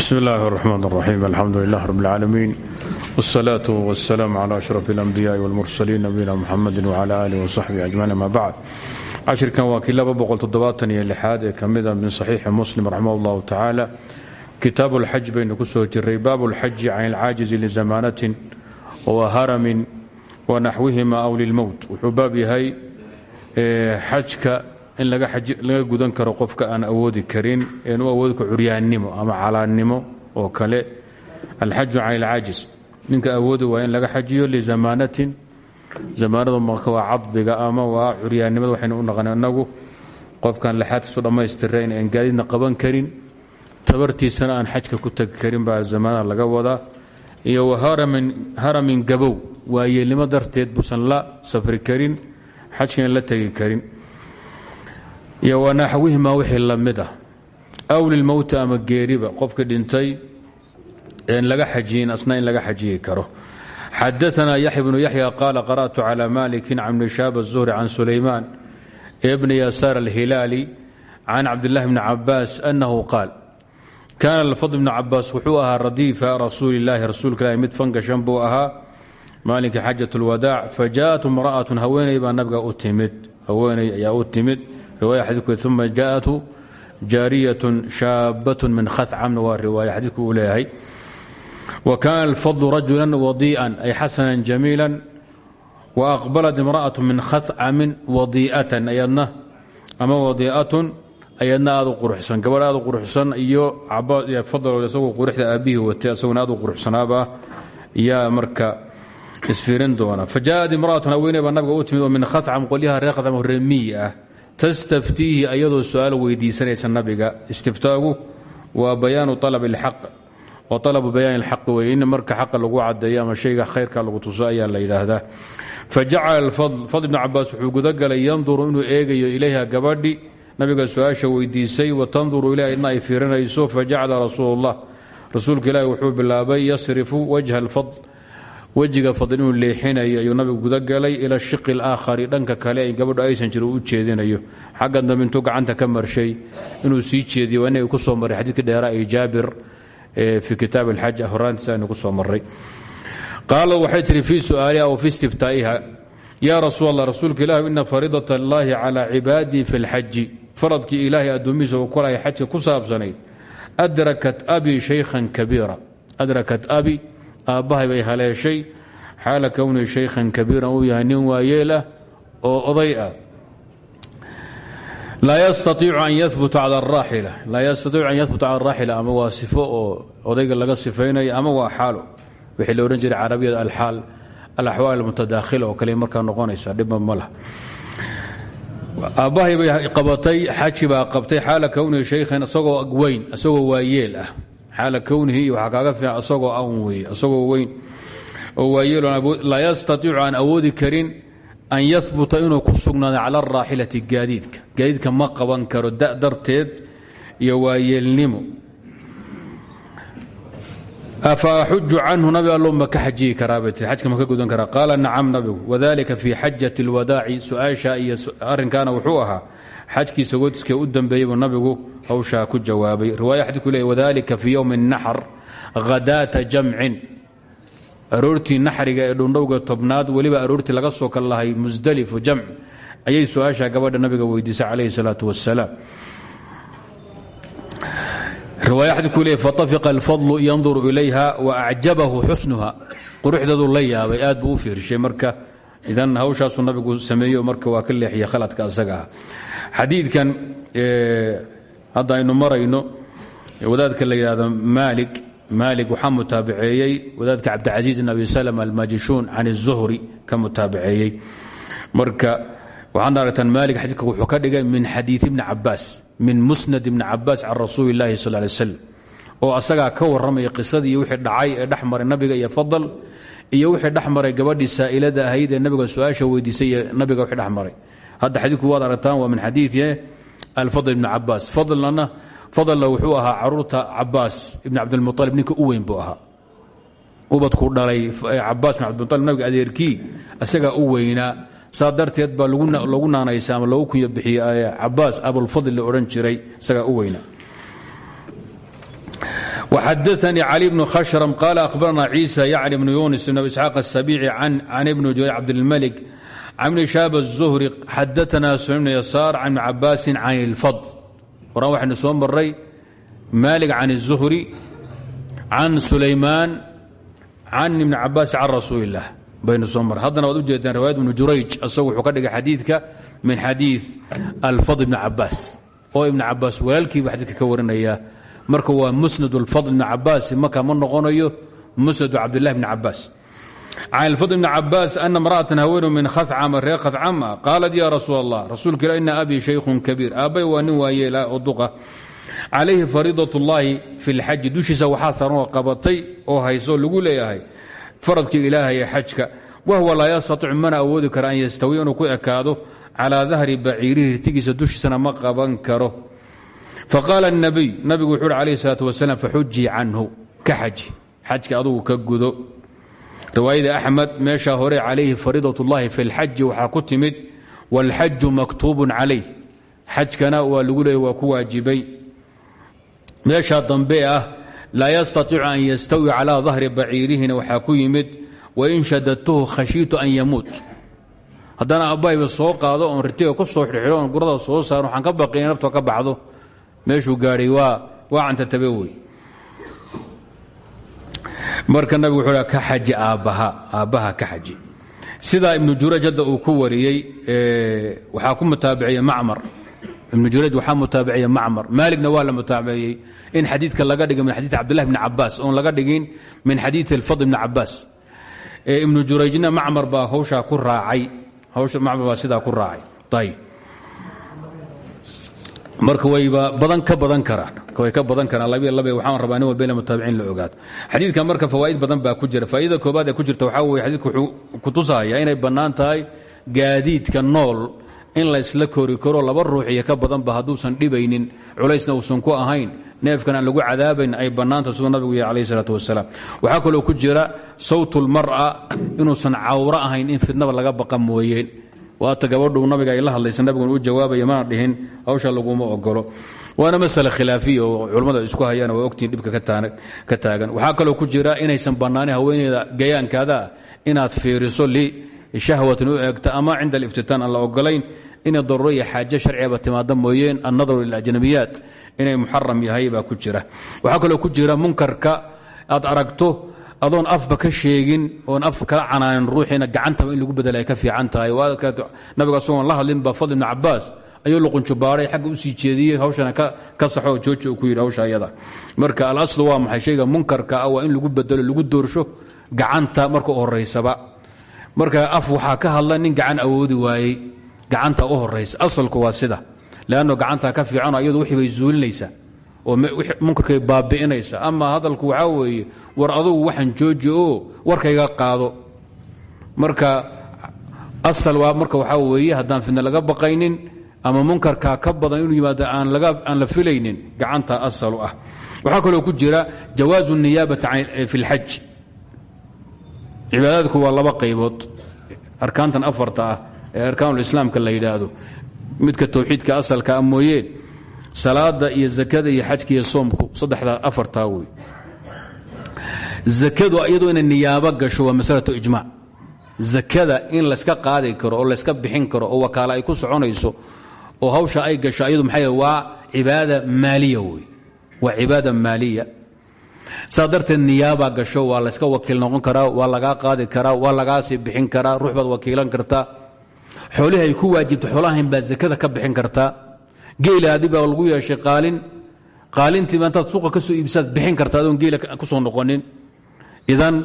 bsm اllahi الرحmn الرaxيim alxamdu lilah rb اlcaalamiin wالsalaaة wالsalaam عlى أشhraf الأnbiyaءi wاlmursaliin nabiyina mxamadi wعlى alih وصaxbihi ajmaciin ama bacd cashirkan waa kii iyo lixaad ee ka mida min صaxiixi muslim raximah اllahu tacaala kitaab اlxaj baynu ku soo jiray baab اlxaji can اlcaajizi lizamanatin waharamin wanaxwihima aw lilmowt wuxuu baab yahay xajka in laga gudan karo qofka aan awoodi karin een u awoodi karo ama calaannimo oo kale. Alxaju can ilcaajis ninka awoodi waa in laga xajiyo lizamaanatin zamaanadu marka waa cadbiga ama waa curyaannimada waxaynu u naqan inagu qofkaan laxaadkiisu dhammaystirayn een gaadiidna qaban karin. Tabartiisana aan xajka ku tagi karin baa zamaanada laga wadaa. Iyo haramin gabow waa yeelnimo darteed buusan la safri karin xajkan la tegi karin iyo wanaxwihima wixii la mid ah aw lilmowti ama geeriba qofka dhintay en laga xajiyin asna in laga xajiyi karo xadaana yaxya bnu yaxya qaala qara'tu cala maliki can bni shaab الzuhri can sulaymaan bni yasaar alhilaali can cabdillahi bni cabaas anahu qaal kaana lfadl bnu cabaas wuxuu ahaa radiifa rasuuli illaahi rasuulka ilahi mid fangashan buu ahaa maalinkii xajat اlwadaac fajaءat imra'atu haweeney baa nabiga u timid haweeney ayaa u timid riwaaya xadiidku uma jaaءatu jaariyatun shaabat min khacamna waa riwaaya xadiidku uu leeyahay. Wa kaana alfadlu rajula wadii'an ay xasanan jamiila aqbalat imra'atu min khacamin wadii'atan ayadna ama wadii'atun ayadna aad u quruxsan gabadh aad u quruxsan iyo fadl isagoo quruxda aabbihii watay isaguna aad u quruxsanaabaa yaa marka isfiirin doona. Fajaءat imra'atun haweeney baa nabiga u min khacam qolyaha reer khacam tastaftiihi ayadoo su'aal weydiisanaysa nabiga. Istiftaagu waa bayaanu alab alxaq wa alabu bayaan alxaq weye in marka xaqa lagu cadeeyo ama shayga khayrka lagu tuso ayaa la yidhaahdaa. Fajacala alfadl fadl ibnu cabaas wuxuu gudagalay yanduru inuu eegayo ilayha gabadhi. Nabiga su'aasha weydiisay wa tanduru ilah idna ay fiirinayso. Fajacala rasuul اllah rasuulka ilaahi wuxuu bilaabay yasrifu wajha alfadl wejiga fadl leexinayo ayuu nabigu gudagalay ila shiqi alaakhari. Dhanka kale ay gabadhu aysan jiro u jeedinayo. Xaggan dambe gacanta ka marshay inuu sii jeediyo waa ku soo marray. Xadiidkii dheeraa ee jaabir fi kitaab alxaj ah horaantiisa aynu ku soo marray. Qaala waxay tihi fii su'aaliha wa fi istiftaa'iha. Yaa rasuul allah rasuulka ilaahu ina fariidata allaahi calaa cibaadii fi lxaji faradkii ilaahay addoommihiisa oo kol ay ku saabsanayd adrakat abi shaykhan kabiira. Adrakat abi aabbahay bay haleeshay. Xaala kownii shaykhan kabiiran uu yahay nin waayeel ah oo oday ah. Laa yastaiicu an yabut cala araaxila laa yastaiicu an yahbuta cala araaxila ama waa sifo oo odayga laga sifaynayo ama waa xaalo wixii la odhan jiray carabiyada alxaal alaxwaal almutadaakhila oo kale markaa noqonaysa dhibba ma lah aabbahay bay qabatay xaji baa qabtay xaala kownii shaykhan isagoo weyn isagoo waayeel ah xaala kownihi waxaa kaaga fiican isagoo an weeye isagoo weyn. Oo waayeelolaa yastaiicu aan awoodi karin an yahbuta inuu ku sugnaado cala araaxilati gaadiidka. Gaadiidka ma qaban karo da darteed iyo waayeelnimo. Afa axuju canhu nabi allo ma ka xajiyi karaabay tii xajka ma ka gudan karaa. Qaala nacam nabigu wadalika fii xajati اlwadaaci su'aasha wuxuu ahaa xajkiisa wodiska u dambeeyey buu nabigu hawshaa ku jawaabay. Riwaaya xadiku leey wadalika fii yowmi naxr hadaata jamcin. Aroortii naxriga ee dhuundhowga tobnaad weliba aroortii laga soo kal lahay musdalifo ayay su'aashaa gabadha nabiga weydiisay calayhi salaatu wasalaam riwaaya xadiku leey fatafiqa alfadlu yanduru ilayha wa acjabahu xusnuha quruxdeedu la yaabay aad buu u fiirshay marka. Idan hawshaasuu nabigu sameeyo marka waa ka leexiya khaladka asaga ah. Xadiidkan hadda aynu marayno wadaadka la yidhahdo maalik maalik waxaa mutaabaceeyey wadaadka cabdicasiis ibn abi salm almajishuun can الzuhri ka mutaabaceeyey marka waxaad aragtaan maalik xadiidka wuxuu ka dhigay min xadiid ibni cabaas min musnad ibni cabaas can rasuuli اllahi sal lay slam oo asagaa ka warramaya qisadii iyo wixii dhacay ee dhex maray nabiga iyo fadl iyo wixii dhex maray gabadhii saa'ilada ahayd ee nabiga su-aasha weydiisay iyo nabiga wixii dhex maray hadda xadiidku waad aragtaan waa min xadiidi alfadl ibni cabaas fadlna fadlna wuxuu ahaa carruurta cabaas ibn cabdilmualib ninka u weyn buu ahaa. Ubadku dhalay cabaas bin cabdilmualib nabiga adeerkii isagaa u weynaa. Saa darteed baa lagu naanaysa ama lagu kunya bixiyey cabaas abulfadl la odhan jiray isagaa u weynaa وxadaثnي clي بن khشhrم qال أخbarna عيسى yعن بن yuنس بن إسحاaq السبيعي عن بن جرير عبدالملك عن بن شhاب الزهري xadaثna سليم بن يسار عن بن cabاس عن الفضل horan waxaynu soo maray mالك عن الزهري عن سليمان عن بن cabاس عن رasuuل اللah baynu soo maray haddana waad u jeedaan riwaayad بن jurayج isagu wuxuu ka dhigay xadiidka min xadiiث الفضل بن cabاس oo iبن cabاas walaalkiiba xadiidka ka warinaya marka waa musnad اlfadl bn cabaas marka ma noqonayo musnadu cabdاlah bn cabaas can اlfadl bn cabaas ana mra'atan haweenu min khacama reer khacama qaalat ya rasuul اllah rasuulka ila ina abi shaykhun kabiir aabbay waa nin waayeela oo duqa calayhi fariidaة اllahi fi اlxaji dushiisa waxaa saaran oo qabatay oo hayso lagu leeyahay faradkii ilaahay ee xajka wahwa laa yastaطic mana awoodi kara an yastawiya inuu ku ekaado calىa dahri baciirihi hirtigiisa dushiisana ma qaban karo faqaala الnabiy nabigu wuxuu uhi alayh الsalaaة wasalaam faxujii canhu ka xaji xajka adugu ka gudo riwaayada axmed meeshaa hore calayhi fariidaة اllahi fi اlxaji waxaa ku timid wاlxaju maktuub calayh xajkana waa lagu leeyay waa ku waajibay meeshaa dambe ah laa yastaطicu an yastawi calىa dahri baciirihina waxaa ku yimid wain shadadtuhu khashiitu an yamuut haddana abbayba soo qaado oon ritiga ku soo xidhxidho oon gurada soo saaro waxaan ka baqay in nafto ka baxdo meeshuu gaadhay waa cantatabe wey. Marka nabigu wuxuu ka xaji aabbaha aabbaha ka xaji. Sidaa ibnu hadda uu ku wariyey waxaa ku mutaabiciye macmar. Ibnu jurayj waxaa mutaabiciye macmar. Maaligna waa la in xadiidka laga dhiga min xadiid cabdillahi bni cabaas oon laga dhigin min xadiid alfadl bni cabaas ibnu jurayjna macmar baa hawshaa ku raacay. Hawsha macmar baa sidaa ku raacay. Ayb marka wayba badan ka badan karaan. Way ka badan karaan. Labiyo labe waxaan rabaa nin walba ina mutaabiciin la ogaado. Xadiidka marka fawaa'id badan baa ku jira. Faa'idada koobaad ee ku jirta waxaa weye xadiidku wuxuu ku tusaya inay bannaan tahay gaadiidka nool in laysla kori karo laba ruux iyo ka badanba hadduusan dhibaynin culaysna uusan ku ahayn neefkan aan lagu cadaabayn ay bannaanta siduu nabigu yahy alayh isalaatu wasalaam waxaa kaloo ku jira sawtulmar'a inuusan cawro ahayn in fidnaba laga baqa mooyeen waata gabadhu nabiga ay la hadlaysa nabiguna u jawaabaya mana dhihin hawsha laguma ogolo waana masale khilaafiya oo culammada isku hayaan waa ogtiin dhibka ka taagan. Waxaa kaloo ku jira inaysan bannaanin haweeneyda gayaankaada inaad fiiriso lishahwatin u eegta ama cinda aliftitaan aan la ogolayn inay daruuro iyo xaaje sharcigaba timaada mooyeen annadaru liljnabiyaat inay muxaram yahay baa ku jira. Waxaa kaloo ku jira munkarka aad aragto adoon afba ka sheegin oon af kala canaanin ruuxiina gacantaba in lagu bedela ka fiican tahay. Nabiga asagoon la hadlin ba fadl ibn cabaas ayuu luqunjubaaray xagga u sii jeediyey hawshana ka saxo jooji ku yidhi hawsha ayada. Marka alaslu waa maxay shayga? Munkarka ah in lagu bedelo lagu doorsho gacanta marka horaysaba marka af waxaa ka hadla nin gacan awoodi waayey gacanta u horaysa asalku waa sida. Leanno gacantaa ka fiican iyadu wixii bay zuulinaysaa oo munkarkay baabi'inaysa. Ama hadalku waxaa weeye war adugu waxaan jooji oo warkayga qaado. Marka asal waa marka waxaa weeye haddaan fidna laga baqaynin ama munkarkaa ka badan inuu yimaado aan la filaynin gacanta asalu ah. Waxaa kaloo ku jira jawaazu niyaabati fi اlxaj cibaadaadku waa laba qaybood. Arkaantan afarta ah ee arkaanulislaamka la yidhaahdo. Midka towxiidka asalka a mooyeen salaada iyo zakada iyo xajka iyo soomku saddexdaa afartaa wey zakadu iyadoo inay niyaabo gasho waa masalatu ijmac zakada in layska qaadi karo oo layska bixin karo oo wakaala ay ku soconayso oo hawsha ay gasho iyadu maxay waa cibaada maaliya wey waa cibaada maaliya. Saa darteed gasho waa layska wakiil noqon karaa waa lagaa qaadi karaa waa lagaasii bixin karaa ruux baad wakiilan kartaa. Xoolihii ay ku waajibta xoolahayn baad zakada ka bixin kartaa geela baa lagu yeeshay qaalin. Qaalintiiba intaad suuqa ka soo bixin karta adoon geela ku soo noqonin. Idan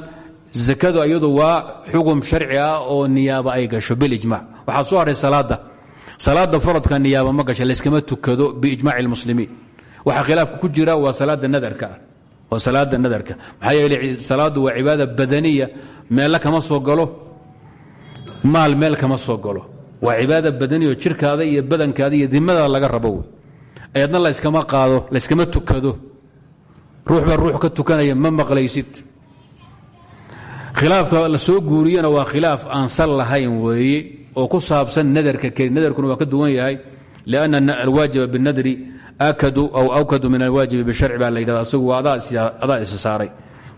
zakadu iyadu waa xugum sharci ah oo niyaaba ay gasho bilijmac waxaa soo hadhay salaada salaada faradka niyaaba ma gasha layskama tukado biijmaci lmuslimiin waxaa khilaafka ku jira waa salaada nadarka. Waa salaada nadarka. Maxaa yeele salaadu waa cibaada badaniya. Meella kama soo galo? Maal meel kama soo galo waa cibaada badaniyo jirkaada iyo badankaada iyo dimadaada laga rabo ayadna layskama qaado layskama tukado. Ruux ruux ka tukanaya ma maqlaysid. Khilaafka la soo guuriyana waa khilaaf aan sal lahayn weeye oo ku saabsan nadarka keli nadarkuna waa ka duwan yahay lianna alwaajiba binadri akadu aw awkadu min alwaajibi bisharci baa la yidhahda asagu waa adaa isa saaray.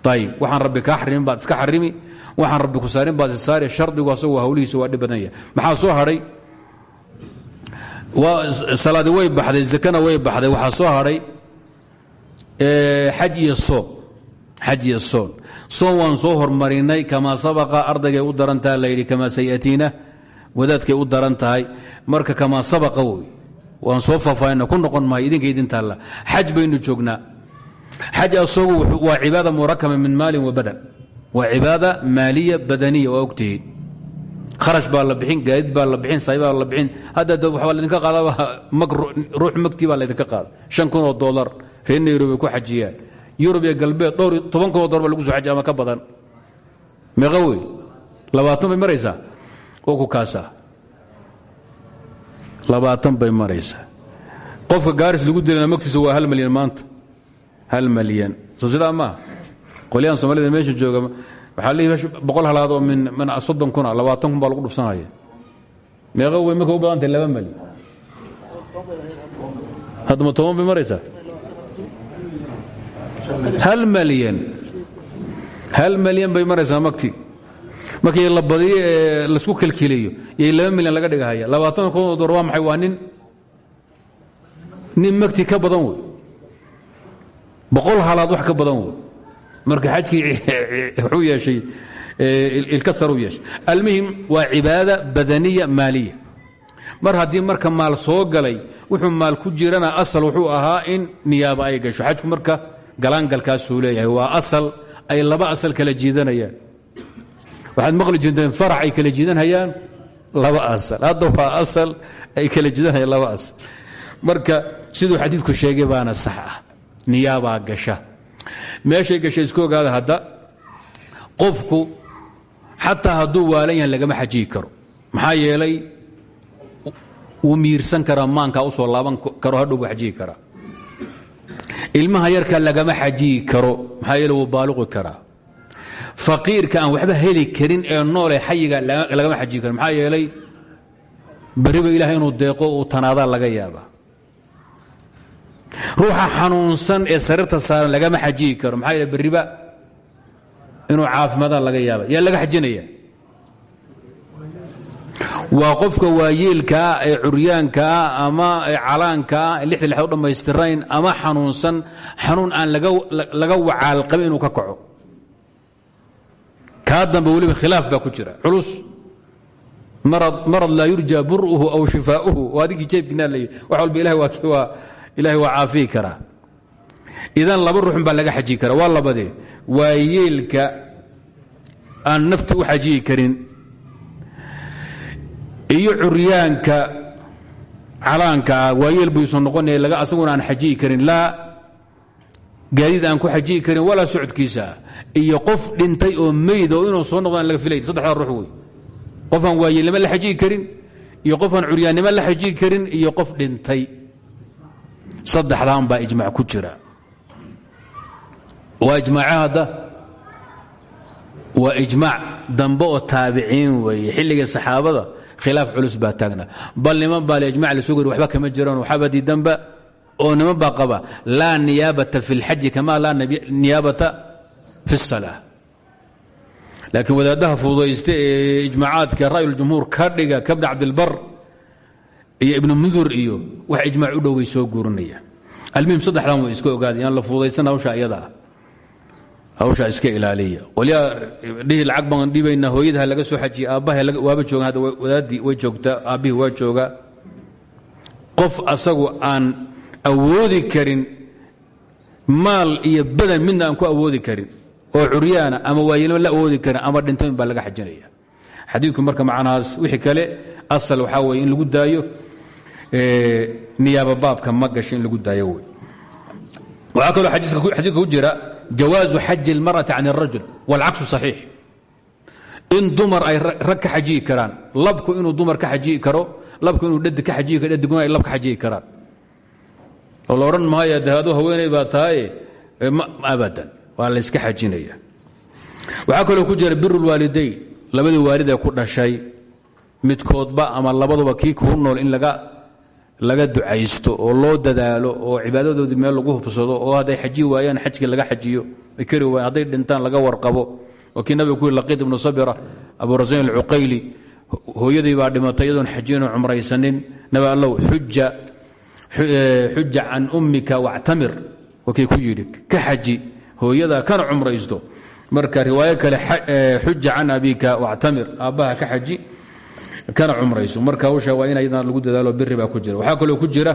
Ayib waxaan rabbi kaa xarimin baad iska xarimi waxaan rabbi ku saarin baad saari shardigu asagu hawlihiisa waa dhib yahay. Maxaa soo hadhay salaadi way baxday zakana way baxday. Waxaa soo hadhay xaj iyo soom xaj iyo soon. Soon waan soo hormarinay kamaa sabaqa ardaygay u daran taha layidhi kamaa sayatiina u daran tahay. Marka kamaa sabaqa wey waan soo faahfaahina ku noqon maayo idinka idintaalla xaj baynu joognaa. Xaj asagu waa cibaada murakama min maalin wa badan waa cibaada maaliya badaniya waa ogtihiin kharash baa la bixin gaadid baa la bixin saay la bixin. Hadda waxbaa laydinka qaada ruux magtii baa laydinka qaada. Shan kun oo dollar reer nairobi ku xajiyaan. Yurub iyo galbeed dhowr toban kun oo dollar lagu soo xajiya ama ka badan. Meeqa labaatan bay maraysaa? Oo ku kaasaa. Labaatan bay maraysaa. Qofka gaaris lagu dilana magtiisa waa hal malyan maanta. Hal malyan soo sidaa maaha qolyahan soomaalida meesha jooga waxaa leeyahy boqol halaad oo min soddon kuna labaatan kun baa lagu dhufsanaya meeqa wey marka u badan tahay laba malyan haddama toban bay maraysaa? Hal malyan hal malyan bay maraysaa magti markii la badiyo ee la isku kelkeliyo iyo laba milyan laga dhigahaya. Labaatan kun oo door waa maxay? Waa nin. Nin magti ka badan wey boqol halaad wax ka badan wey marka xajkii wuxuu yeeshay ilkasar u yeeshay. Almuhim waa cibaada badaniya maaliya. Mar haddii marka maal soo galay wuxuu maal ku jirana asal wuxuu ahaa in niyaaba ay gasho. Xajku marka galaangalkaasuu leeyahay. Waa asal ay laba asal kala jiidanayaan. Waxaad maqli jirteen farax ay kala jiidanhayaan laba asal. Hadda asal ay kala jiidanhayaan laba asal. Marka siduu xadiidku sheegay baana sax ah. Niyaabaa gasha meeshay gashay isku ogaada hadda qofku xataa hadduu waalan yahay lagama xajiyi karo. Maxaa yeelay wuu miirsan karaa maankaa u soo laaban karo hadhow buu xajiyi karaa. Ilmaha yarka lagama xajiyi karo maxaa yeele wuu baaluqi karaa. Faqiirka aan waxba heli karin ee noole xayiga lagama xajiyi karo. Maxaa yeelay beriba ilahay inuu deeqo uu tanaadaa laga yaaba ruuxa xanuunsan ee sariirta saaran lagama xajiyi karo. Maxaa yeele beriba inuu caafimaadaan laga yaaba yaa laga xajinaya. Waa qofka waayeelkaa ee curyaankaa ama calaankaa lixda lixd u dhammaystirayn ama xanuunsan xanuun aan laga wacaalqabin inuu ka kaco. Kaa dambe weliba khilaaf baa ku jira. Culus marad laa yurja buruhu aw shifaauhu oo adigii jeebkiinaa leeyahy wax walba ilahay waa caafiyi karaa idan laba ruuxun baa laga xajiyi karaa waa labadee waayeelka aan nafti u xajiyi karin iyo curyaanka calaankaa waayeel buyuusan noqonaya laga asaguna aan xajiyi karin. Laa gaadiid aan ku xajiyi karin walaa socodkiisa. Iyo qof dhintay oo meyd oo inuu soo noqdo aan laga filayn. Saddexdaa ruux wey. Qofaan waayeelnimo la xajiyi karin iyo qofaan curyaannimo la xajiyi karin iyo qof dhintay saddexdaan baa ijmac ku jira waa ijmaaca hadda waa ijmaac dambe oo taabiciin weeye xilligii saxaabada khilaaf culus baa taagna bal niman baa lijmac la sugari waxba kama jiraan waxaba diidanba oo niman baa qaba laa niyaabata fi اlxaji kama laa niyaabata fi الsalaa laakiin wadaadaha fududaysta ee ijmaacaadka ra'yuljumhuur ka dhiga kabni cabdilbar iyo ibnu mundur iyo wax ijmaac u dhoway soo guurinaya almuhim saddexdan way iska ogaada yaan la fududaysan hawsha iyada ah. Hawshaa iska ilaaliya. Qolyaa dhihi lacag baan dhibaynaa hooyadaha laga soo xajiya aabbaha waaba jooga hadda way joogtaa aabbihii waa joogaa. Qof asagu aan awoodi karin maal iyo badan midna aan ku awoodi karin oo curyaana ama waayelima la awoodi karin ama dhintayn baa laga xajinaya. Xadiidku marka macnahaas wixii kale asal waxaa weye in lagu daayo niyaaba baabka ma gasho in lagu daayo wey waxaa kaloo xadiidka ku jira jawaazu xaji اlmarأati can الrajul wاlcaksu صaxiix in dumar ay rag ka xajiyi karaan labku inuu dumar ka xajiyi karo labku inuu dhadig ka xajiyi karo dhadiguna ay lab ka xajiyi karaan oo la odhan maayo de aduu haweeney baa tahaye abadan waa la yska xajinaya waxaa kaloo ku jira bir اlwaalidayn labadii waalid ee ku dhashay midkoodba ama labaduba kii kuu nool in laga laga ducaysto oo loo dadaalo oo cibaadadoodii meel lagu hubsado oo hadday xaji waayaan xajkii laga xajiyo kari waayaan hadday dhintaan laga warqabo. Oo kii nabiga ku laqiid ibnu sabira abu rasayn alcuqayli hooyadii baa dhimatay iyadoon xajiyin oo cumraysanin. Nabi allow xuja xuja can ummika wactamir. Wakii ku yidhi ka xaji hooyada kana cumraysto. Marka riwaayo kale xuja can abika wactamir. Aabbaha ka xaji kana cumrayso marka hawsha waa in ayadana lagu dadaalo biri baa ku jira waxaa kaloo ku jira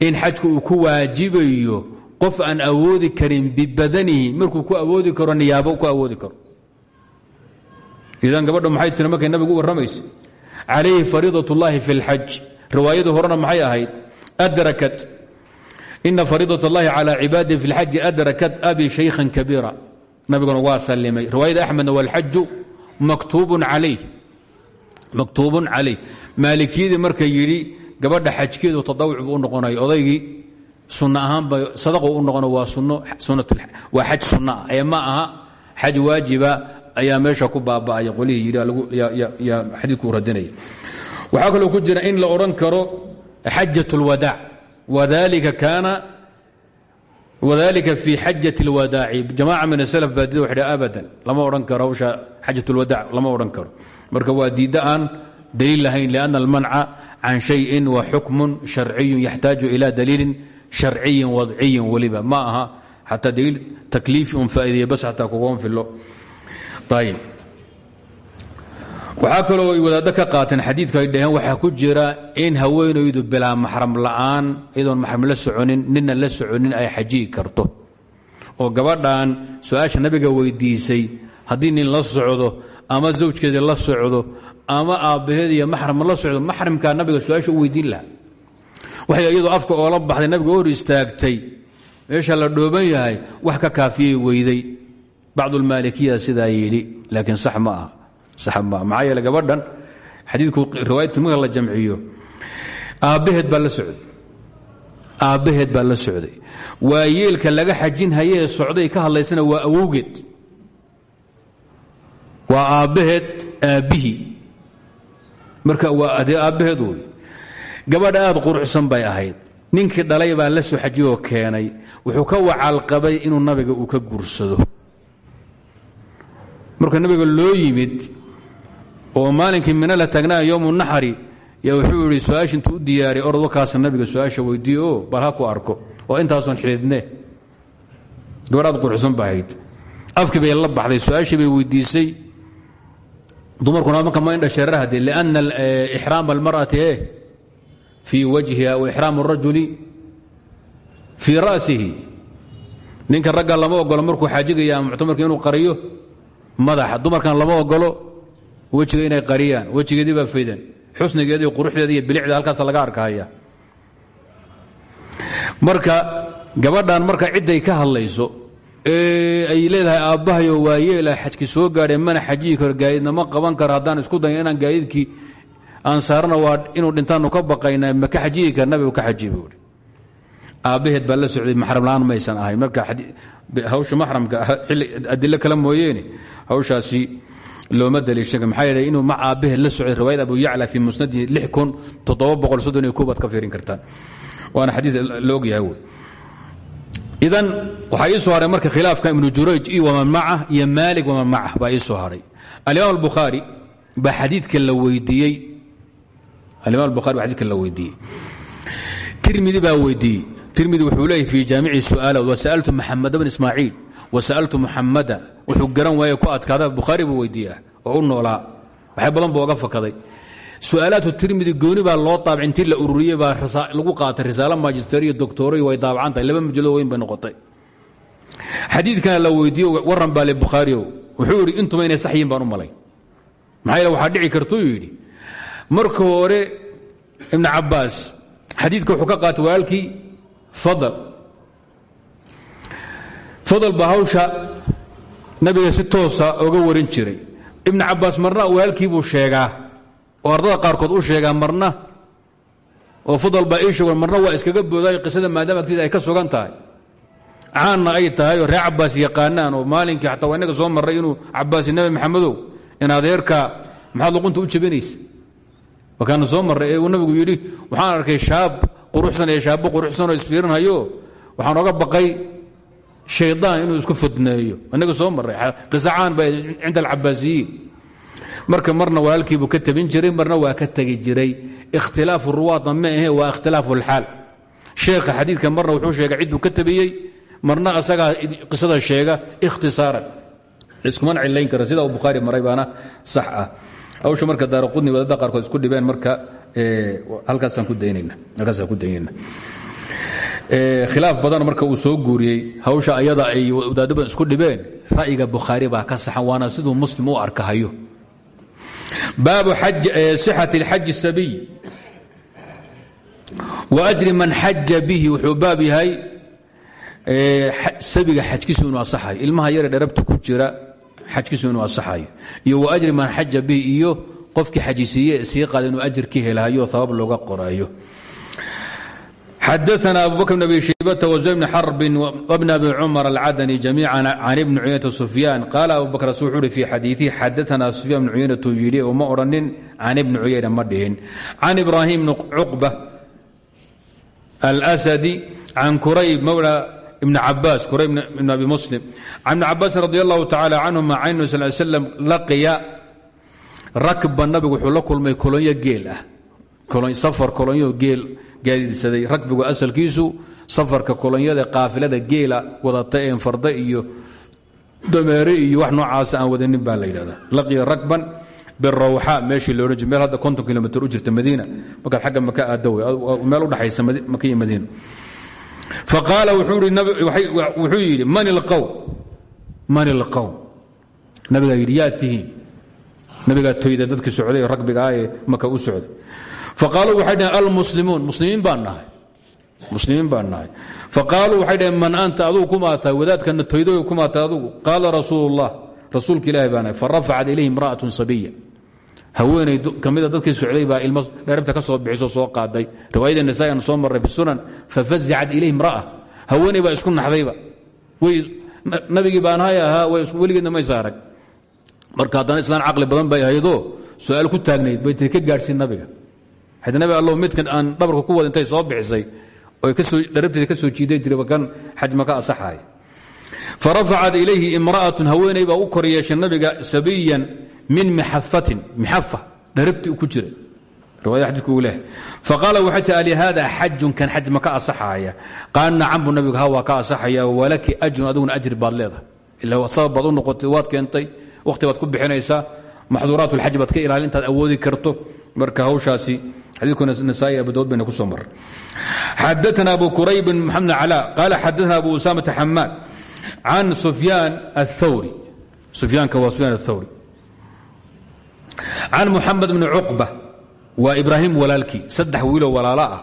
in xajku uu ku waajibayo qof aan awoodi karin bibadanihi markuu ku awoodi karo niyaabo ku awoodi karo idan gabadha maxay tiri markay nabigu u warramaysa calayhi fariidat اllahi fi اlxaj riwaayadii horena maxay ahayd adrakat ina fariidat اllahi calى cibaadihi fi اlxaji adrakat abi shaykhan kabiira nabiguna waa salimay riwaayada axmedna walxaju maktuubun calayh maktuubun calayh maalikiyadii markay yidhi gabadha xajkeedu tadawuc buu u noqonaya odaygii sunno ahaanba sadaqu u noqona waa waa xaj sunna ah ee ma aha xaj waajiba ayaa meesha ku baaba'aya qolihii yidhi yaa xadiidku radinaya waxaa kaloo ku jira in la odhan karo xajat اlwadaac wadalika kaana wadalika fi xajat اlwadaaci jamaca min aslf baadida waxay dha abadan lama odhan karo hawsha xajat اlwadaac lama odhan karo marka waa diidda aan daliil lahayn lianna almanca can shayin wa xukmun sharciyu yaxtaaju ila daliilin sharciyin wadciyin weliba. Ma aha xataa daliil takliifi un faa'ideeye bas xataa kugama filo ayib waxaa kaloo ay wadaaddo ka qaateen xadiidka ay dhaheen waxaa ku jira in haweenaydu bilaa maxram la'aan iyadoon maxram la soconin nina la soconin ay xajiyi karto. Oo gabadhan su'aasha nabiga weydiisay haddii nin la socdo ama zawjkeedii la socdo ama aabbaheed iyo maxram la socdo maxramkaa nabiga su'aasha u weydiin lahaa. Waxay iyadoo afka oola baxday nabiga hor istaagtay. Meesha la dhooban yahay wax ka weyday. Bacdu lmaalikiya sidaa yidhi laakiin sax ma aha sax ma aha. Maxaa yeele gabadhan xadiidku riwaayadka marka la jamciyo aabbaheed baa la socday. Aabbaheed baa la socday. Waa yeelka laga xajin hayee socday ka hadlaysana waa awowgeed waa aabbaheed aabbihii. Marka waa adee aabbaheed wey gabadha aad quruxsan bay ahayd. Ninkii dhalay baa la soo xajiyoo keenay. Wuxuu ka wacaalqabay inuu nabiga uu ka guursado. Marka nabiga loo yimid oo maalinkii mina la taagnaa yowmu naxri yaa wuxuu yidhi su'aasha intuu u diyaariy orod wakaasa nabiga su'aasha bal ha ku arko. Oo intaasoon xidhiidne gabadh aad quruxsan ba la baxday su'aashii dumarkuna marka ma indhasheeraha de lianna ixraam almar'ati e fii wajhiha wa ixraam الrajuli fii ra'sihi. Ninka ragga lama ogolo markuu xaajigaya ama muctamarka inuu qariyo madaxa. Dumarkan lama ogolo wejiga inay qariyaan wejigeedii baa faydan. Xusnigeeda iyo quruxdeeda iyo bilicda halkaas laga arkaya marka gabadhan marka cidday ka hadlayso ay leedahay aabbahayo waayeela xajki soo gaadhee mana xajiyi karo gaadiidna ma qaban karo. Haddaan isku dayo inaan gaadiidkii aan saarana waa inuu dhintaannu ka baqayna ma ka xajiyi kara nabigu ka xajiy buui aabbaheed baa la socday maxram ahayn marka hawsha maxramka adilo kale mooyeene hawshaasi looma daliishaga maxaa yeelay inuu ma aabbaheed la socday riwaayad abu yacla fii musnadihi kun toddoba boqol soddon ka fiirin kartaan waana xadiid la ogyahay wey idan waxaa ii haray marka khilaafka ibnu jurayj iyo waman maca iyo maalik waman maca baa ii soo haray. Alimaam albukhaari baa xadiidka la weydiiyey. Alimaam albukhari baa xadidka la weydiiyey. Tirmidi baa weydiiyey. Tirmidi wuxuu leeyahy fii jaamici su'aala wasa'altu maxamada bn ismaaciil. Wasa'altu muxamada wuxuu garan waaye ku adkaada bukhaari buu weydiiyaa oo u noolaa badan buu fakaday su'aalaatu tirmidi gooni baa loo daabci intii la ururiyey baa lagu qaatay risaalo magister iyo doctoray way daabacan tahay. Laba mujallad weyn bay noqotay. Xadiidkana la weydiiyo waran baa le bukhaariow wuxuu yidhi intuba inay sax yihiin baan u malay. Maxaa yeele waxaa dhici kartuu yidhi marka hore ibnu cabbaas xadiidka wuxuu ka qaatay walaalkii fadal. Fadal baa hawsha nabiga si toosa oga warin jiray. Ibnu cabbaas marna walaalkii buu sheegaa oo qaarkood u sheegaa marna oo fadal baa marna waa iskaga booday qisada maadaama agtiisa ay ka sugan tahay. Caanna ay tahay oo reer yaqaanaan oo maalinkii xataa waa soo marray inuu cabbaasi nabi maxamedow in adeerka maxaad luqunta u jebinaysa. Wakaanu soo marray uu nabigu yidhi waxaan arkay shaab quruxsan ee shaabo quruxsanoo isfiirinhayo. Waxaan oga baqay shaydaan inuu isku fidneeyo. Inaga soo marray qisacaan ba cinda alcabaasiyiin marka marna walaalkiibuu ka tabin jiray marna waa ka tegi jiray. Ikhtilaafu ruwaadna ma ahe waa ikhtilaafu alxaal. Sheekha xadiidka marna wuxuu sheegay cidduu ka tabiyey marna asagaa qisada sheega ikhtisaaran iskuman cilayn kara sida uu bukhaari sax ah. Hawsha marka daaraqudni waddada qaarkood isku dhibeen marka halkaasaan ku daynayna khilaaf badan marka uu soo guuriyey hawsha ayada ay wadaaddo badan isku dhibeen ra'yiga bukhaari baa ka saxan waana siduu muslim arkahayo baabu sixati اlxaji sabiy waajri man xaja bihi wuxuu baab yahay sabiga xajkiisu inuu asaxayo ilmaha yare dherabta ku jira xajkiisu inuu asaxayo iyo waajri man xaja bihi iyo qofkii xajisiiye sii qaada inuu ajir ka helayo habaab looga qorayo xadaثna abu bakr bn abi shaybata wزuy bn xarbin wbn abi cumar alcadni jamiica can ibni cuyaynata sufyaan qaala abu bakr wuxuu uhi fi xadiiثihi xadaثna sufyaan bn cuyaynatu yidhi oo ma odhanin can ibni cuyayna ma dhihin can ibrahim bn cuqba alsadi can kurayb mawla ibn cabaas kurayb ibn abi muslim can ibni cabaasin radi allahu tacala canhuma can nabi sal slam laqiya rakban nabigu wuxuu la kulmay kolonyo geel ah safar kolonyo geel gaadiidsaday ragbigu asalkiisu safarka kolonyada qaafilada geela wadata een farda iyo dameere iyo wax noocaasa aan wadanin baa la yidhahda laqiya rakban birawxa meeshii loodhan jir meel hadda konton kilomitr u jirta madiina. Markaad xagga maka aadda meel u dhaxaysa maka iyo madiina. Faqaala wuxuu yidhi man ilqowm man ilqowm nabigaa yidhi yaa tihiin. Nabigaa toyda dadkii socday ragbiga ah ee maka u socday faqaaluu waxay dhaheen almuslimuun muslimiin baan nahay muslimiin baan nahay faqaaluu waxay dhaheen man anta adugu kumaa tahay wadaadkana toydoy kumaa tahay adugu qaala rasuulu ullah rasuulka ilaahi baa nahay farafacat ilayhi imra'atun sabiya haweenay kamida dadkii socday baa ilmo dheerabta ka soo bixiso soo qaaday riwaayada nisaa aan soo marray bisunan fafazicat ilayhi imra'a haweenay baa isku naxdayba way nabigii baan hay ahaa weligeedna may saarag marka nabi allo midkan aan dhabarka ku wada intay soo bixisay oy dharabteeda ka soo jiiday tiri kan xajma ka asaxaaya farafacat ilayhi imra'atun haweeney baa u kor yeeshay nabiga sabiyan min mixafatin mixafa dharabti ku jira riwaayada xadiidku uu leh faqaala waxay tii ali hada xajun kan xaj ma ka asaxaaya qaal nacam buu nabigu ha waa ka asaxaya walaki ajrun adiguna ajri baad leedahay. Ila sabab baad u noqotay waad keentay wakhti baad ku bixinaysaa maxduuraat lxaj baad ka ilaalin intaad awoodi karto. Marka hawshaasi xadana abu qurayb md cla qaal xadana abu usamata xamaad can sufyaan aلthawri sufyaanka waa sufyaan aلthawri can muxamed bni cuqba waa ibraahim walaalkii saddex wiiloo walaalo ah.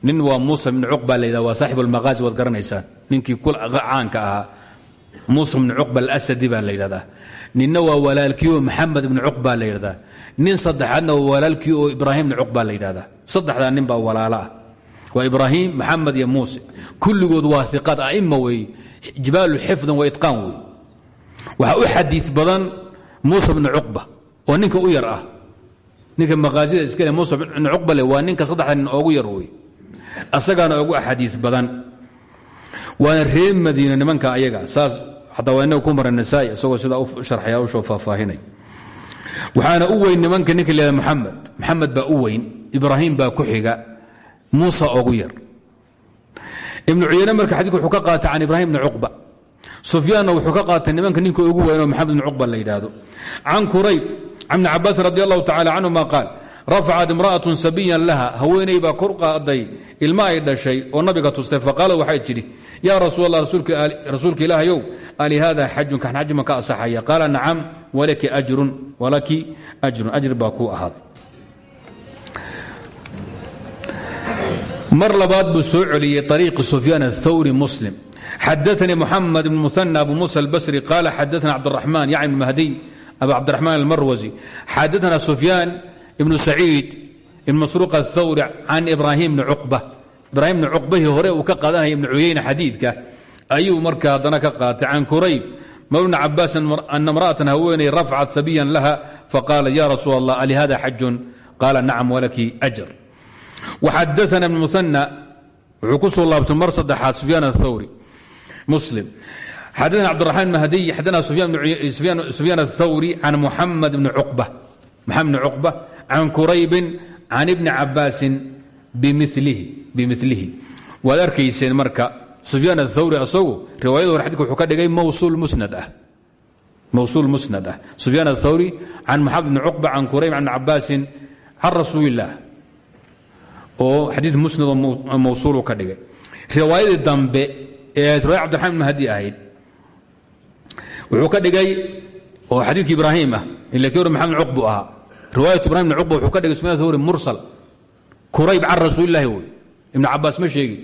Nin waa muusa bni cuqba la yidhah waa saaxib almaqaazi waad garanaysaan. Ninkii caanka ahaa muusa bni cuqba alasadi baa la yidhahdaa. Ninna waa walaalkii oo maxamed bni cuqba la yidhahdaa. Nin saddexaadna waa walaalkii oo ibraahim bni cuqba la yidhahdaa. Saddexdaa nin baa walaalo ah. Waa ibraahim iyo muuse. Kulligood waa iqaad a'ima weeye jibaalu xifdan wa itqaan weeye waxaa u xadiid badan muusa bni cuqba oo ninka u yar ah. Ninka maqaasida iskale muusa bni cuqba le waa ninka saddexda nin yar wey. Asagaana ugu axaadiid badan waana reer madiina nimanka ayaga saas xataa waa inaga ku mara nasaai isagoo sidaa u sharxaya ushoo faahfaahinay. Waxaana u weyn nimanka ninka leeda maxamed maxamed baa u weyn ibraahim baa ku xiga muusa ogu yar. Ibnu cuyeyne marka xadidku wuxuu ka qaatay can ibraahim bni cuqba. Sufyaanna wuxuu ka qaatay nimanka ninka ugu weynoo maxamed bni cuqba la yidhaahdo. Can kurayb can ibni cabaas radi allahu tacala canhuma rafacat imra'atun sabiyan laha haweeney baa kor qaaday ilma ay dhashay oo nabiga tustay faqaala waxay tidhi yaa rasuul allah rasuulka ilaahayow ali hada xajun kan xajma ka asaxaya qaala nacam walaki ajrun walaki ajrun ajr baa kuu ahaaday mar labaad buu soo celiyey ariiqi athawri muslim xadaanii muxamed bn muhanى abu musa albasri qaala xadaana cabdiraxmaan yacni bn mahdiy abu cabdiraxmaan almarwasi xadaana sufyaan ibnu saciid ibn masruuq athawri can ibraahim bni cuqba. Ibraahim bni cuqbahii hore uu ka qaadanaya ibnu cuyeyne xadiidka. Ayuu marka haddana ka qaatay can kurayb. Mawlna cabaas ana imra'atan haweeney rafcat sabiyan laha faqaala ya rasuul allah alihada xajun qaala nacam walaki ajr. Waxadaana ibn muhanى wuxuu ku soo laabtay mar saddexaad sufyaan athawri muslim. Xadana cabdiraxmaan mahdiy xadana sufyaan athawri can muxamed bni cuqba can quraybin can ibni cabaasin bimilihi waad arkayseen marka sufyaan athawri asagu riwaayada hore xadika wuxuu ka dhigay mawsuul musnad ah mawsuul musnad ah sufyaan athawri can maxamed bni cuqba can qurayb can ibni cabaasin can rasuuli illaah oo xadii musnad oo mawsuulu ka dhigay riwaayadii dambe ee riwaya cbdiraxman ibn hadi ahayd wuxuu ka dhigay oo xadiidki ibraahim ah kii hore maxamed cuqbu ahaa riwaayat ibrahim ibn cuqba wuxuu ka dhigay sufyan thawri mursal. Kurayb can rasuulillahi wey ibn cabaas ma sheegi.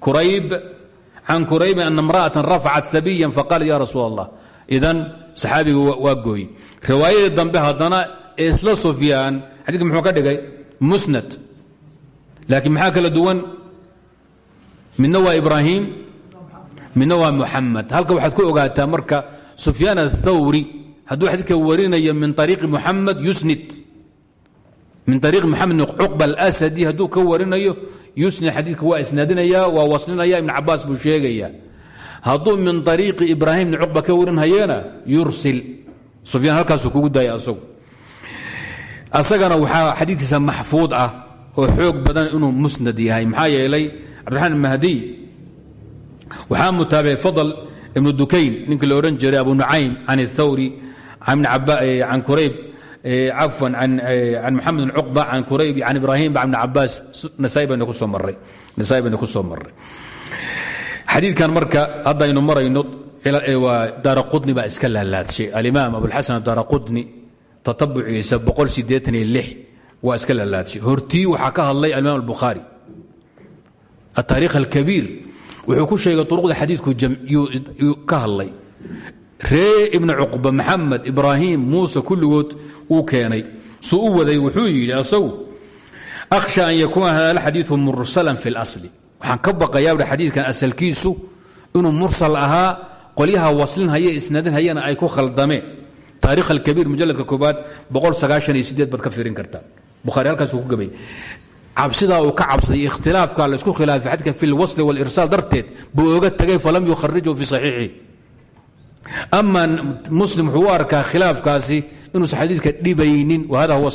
Kurayb can kuraybin ana imra'atan rafacat sabiyan faqaalat ya rasuul idan saxaabiga waa gooye riwaayadii dambe haddana isla sufyaan xadidka muxuu ka dhigay musnad. Laakiin maxaa kala duwan? Midna waa ibraahim midna waa muxamed halka waxaad ku ogaataa marka sufyaan athawri hadduu xadiidka warinayo min ariiqi muxamed yusnid min ariiqi moxamed bn cuqba alasadi hadduu ka warinayo yusnid xadiidka waa isnaadinaya waa waslinaya ibn cabaas buu sheegaya hadduu min ariiqi ibraahim bni cuqba ka warinhayena yursil sufyaan halkaasuu kugu daaya asagu asagana waxaa xadiidkiisa maxfuud ah oo xoog badan inuu musnad yahay maxaa yeelay cabdiraxmaan mahdiy waxaa mutaabicay fadl ibnu dukayn ninkii la odhan jiray abu nucaym can اthawri can kurayb cafwan can maxamed bn cuqba can kurayb can ibrahim can ibn cabaas nasaa bayna ku soo maray nasaa bayna ku soo maray xadiidkan marka haddaynu marayno waa daara qudni baa iska laalaadshay alimaam abulxasan daara qudni tatabuciisa waa iska lalaadshay hortii waxaa ka hadlay alimaam albukhaari ataariikh alkabiir wuxuu ku sheegay uruqda xadiidku ka hadlay ree ibni cuqba maxamed ibraahim muuse kulligood uu keenay. Suu u waday wuxuu yidhi asagu akhsha an yakuuna hada alxadiiu mursalan fi اlasli waxaan ka baqayaa bui xadiidkan asalkiisu inuu mursal ahaa qolyaha waslin haya isnaadin hayana ay ku khaldameen taarikh alkabiir mujaladka koobaad baad ka fiirin kartaa buhari halkaasuu ku gabay. Cabsidaa uu ka cabsaday ikhtilaafka laysku khilaafay xadka fi lwasli walirsaal darteed buu oga tegay falam yukharijhu fi saxiixi ama muslim wuxuu u arkaa khilaafkaasi inuusan xadiidka dhibaynin wahada huwa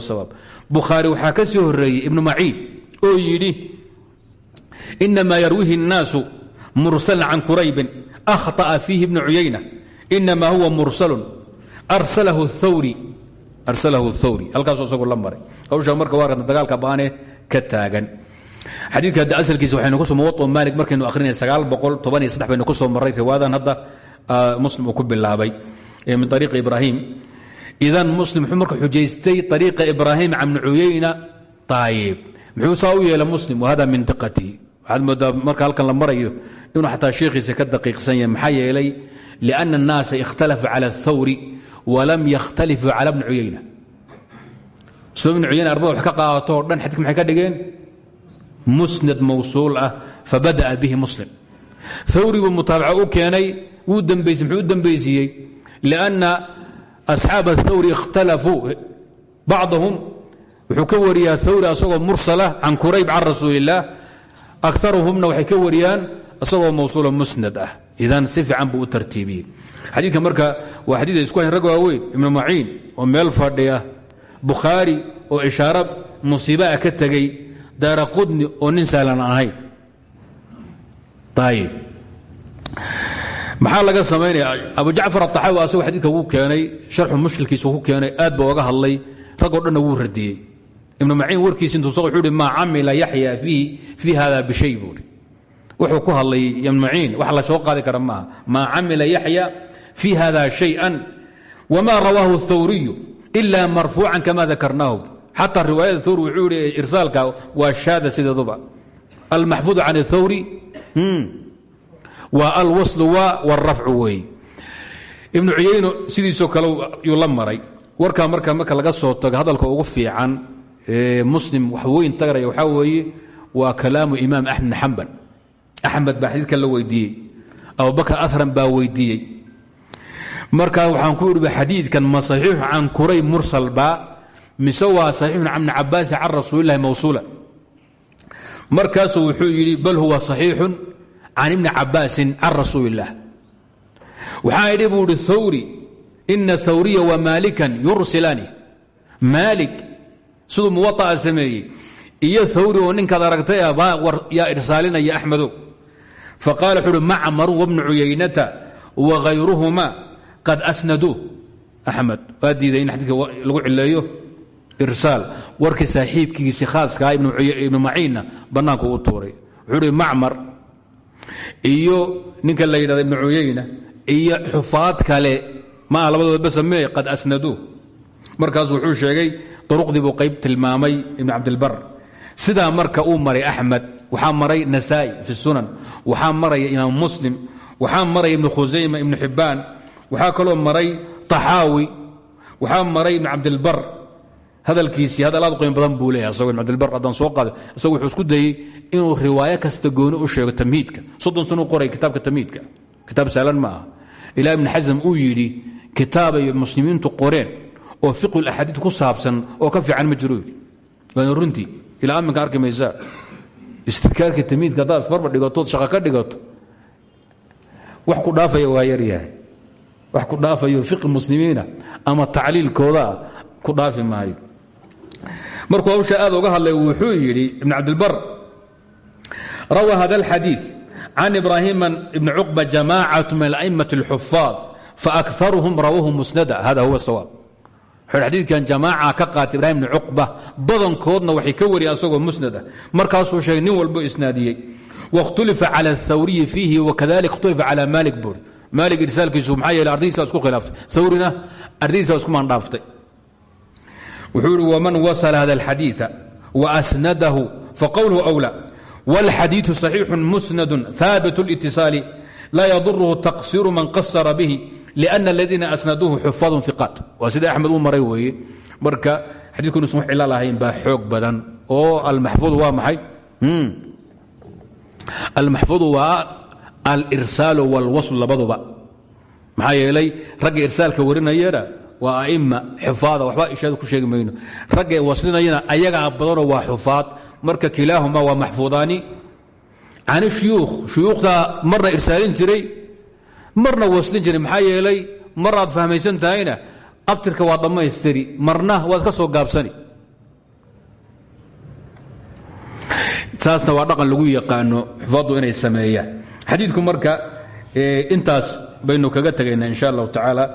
sawaab bukhaari waxaa ka sii horeeyey ibnu maciin oo yidhi inamaa yarwihi الnaasu mursalan can quraybin akhطأa fiihi ibnu cuyayna inama huwa mursalun arsalahu اthawri arsalahu اthawri halkaasuu isagu la maray hawshaa marka waa aragta dagaalka baane ka taagan xadiidka hadda asalkiisa waxaynu ku soo muwaطo maalik markaynu akhrinay sagaal boqol toban iyo saddex baynu ku soo marray riwaayadan hadda muslim uu ku bilaabay min ariiqi ibraahim idan muslim wuxuu marka xujaystay ariiqa ibraahim can bni cuyayna taayib muxuu saa u yeelay muslim wahada min diqatihi waxaad moodaa marka halkan la marayo inuu xataa sheekhiisa ka daqiiqsan yahay maxaa yeelay liأna الnaasa ikhtalafu calى الthawri walam yakhtalifuu cala bni cuyayna soo ibni cuyayna ardada wax ka qaadato o dhan xadidka maxay ka dhigeen musnad mawsuul ah fabada'a bihi muslim. Awri buu mutaabaca u keenay wuu dmbaysey muxuu u dembaysiiyey athawri ikhtalafuu bacdahum wuxuu ka wariyaa mursala can kurayb can rasuuli illaah akaruhumna waxay ka wariyaan musnad ah. Idan si fiican buu u marka waa xadiid isku hayn rag waaweyn ibnu maciin oo meel fadhiya bukhaari oo ishaaro musiiba ah daara qudni oo nin sahlan ahayn ayib maxaa laga samaynaya abu jacfar aطaxaawi asagoo xadiidka wuu keenay sharxu mushkilkiisa ku keenay aad ba oga hadlay ragoo dhanna wuu radiyey ibnu maciin warkiisi intuu wuxuu hi maa camila yaxya fii hada bishay buuri wuxuu ku hadlay ibnu maciin wax la soo qaadi kara maaha maa camila yaxya fii hada shayئan wma rawaahu الthawriyu ila marfuucan kama dakarnaahu xataa riwaayada thawr wuxuu ihi irsaalka waa shaada sideeduba. Almaxfuud can اthawri hmm, waa alwaslu waa wاlrafcu wey ibnu cuyayno sidiisoo kale yuu la maray. Warkaa marka marka laga soo tago hadalka ugu fiican muslim wax weyn tagraya waxaa weeye waa kalaamu imaam axmed xambal axmed baa xadiidkan la weydiiyey. Abubakr afran baa weydiiyey. Markaa waxaan ku irba xadiidkan ma saxiix can kuray mursalba mise waa saxiixun can ibni cabaasin can rasuulilahi mawsuula. Markaasuu wuxuu yidhi bal huwa saxiixun can ibni cabaasin can rasuuli illaah waxaa idhi buu ihi thawri ina thawriya wa maalikan yursilani. Maalik siduu muwaطa'a iyo thawri oo ninkaad aragtay yaa irsaalinaya axmedow. Faqala wuxu uhi macmaru wabnu cuyaynata wagayruhuma qad asnaduuh. Axmed waa diiday in lagu cileeyo irsaal warkii saaxiibkiisi khaaskaa ibnu maciinna bannaanku u tuuray. Wuxuu macmar iyo ninka la yidhahda ibnu cuyayna iyo xufaad kale maa labadooda basamee qad asnaduuh markaasu wuxuu sheegay duruqdii buu qayb tilmaamay ibn cabdilbar. Sidaa marka uu maray axmed waxaa maray nasaa'i fi sunan waxaa maraya imaam muslim waxaa maraya ibnu khusayma ibnu xibbaan waxaa kaloo maray taxaawi waxaa maray ibn cabdilbar hadalkiisii hadal aad qiimo badan buu leeyahay asagoo ibn cabdilbar haddaan soo qaado isagu wuxuu isku dayey inuu riwaayo kasta gooni u sheego tamhiidka soddon sano qoray kitaabka tamhiidka kitaab saalan ma aha. Ilaa ibn xasam uu yidhi kitaab ay muslimiintu qoreen oo fiqhu laxaadiid ku saabsan oo ka fiican ma jiro. Yidhi waana runtii. Ilaa amminka arki maysaa istidkaarka tamhiidka haddaad isbarba ka dhigato wax ku dhaafaya waa yaryahay wax ku dhaafayo fiqi muslimiina ama tacliilkoodaa ku dhaafi maayo markuu hawsha aad uga hadlay wuxuu yidhi ibn cabdilbar rawى hada اlxadiiث can ibrahima ibni cuqba jamacaة min aأmaة اlxufaad faأkaruhum rawaahu musnada hada huwa sawaab xadiidkan jamaaca ka qaata ibrahim bni cuqba badankoodna waxay ka wariyeen asagoo musnad ah markaasuu sheegay nin walbo isnaadiyey waاkhtulifa calى اthawriyi fiihi wakadalik اkhtulifa calى malik buuri maalik irsaalkiisu maxaa yeele ardaydiisa isku khilaaftay thawrina ardaydiisa isku maandhaaftay wuxuu ihi wman wasla hada اlxadiiثa وasnadahu faqowlhu أwlى wاlxadiiثu صaxiixu musnadu haabit اlاtiصaali laa yadurhu taqsiru man qasara bihi لأn اladiina asnaduuhu xufaadu ثiqaat waa sida axmed uu maray weeye marka xadiidku inuusan wax cilo lahayn baa xoog badan oo almaxfuud waa maxay almaxfuudu waa alirsaal wاlwasl labaduba maxaa yeelay ragga irsaalka warinayana waa aima xufaada waxba ishaada ku sheegi mayno. Ragga waslinayana ayagaa badanoo waa xufaad. Marka kilaahuma waa maxfuudaani. Can shuyuukh shuyuukhtaa marna irsaalin jiray marna waslin jiray maxaa yeelay mar aad fahmaysan tahayna abtirka waa dhammaystiri. Marna waad ka soo gaabsani. Saasna waa dhaqan lagu yaqaano xufaaddu inay sameeyaan. Xadiidku marka intaas baynu kaga tegaynaa insha allahu tacaala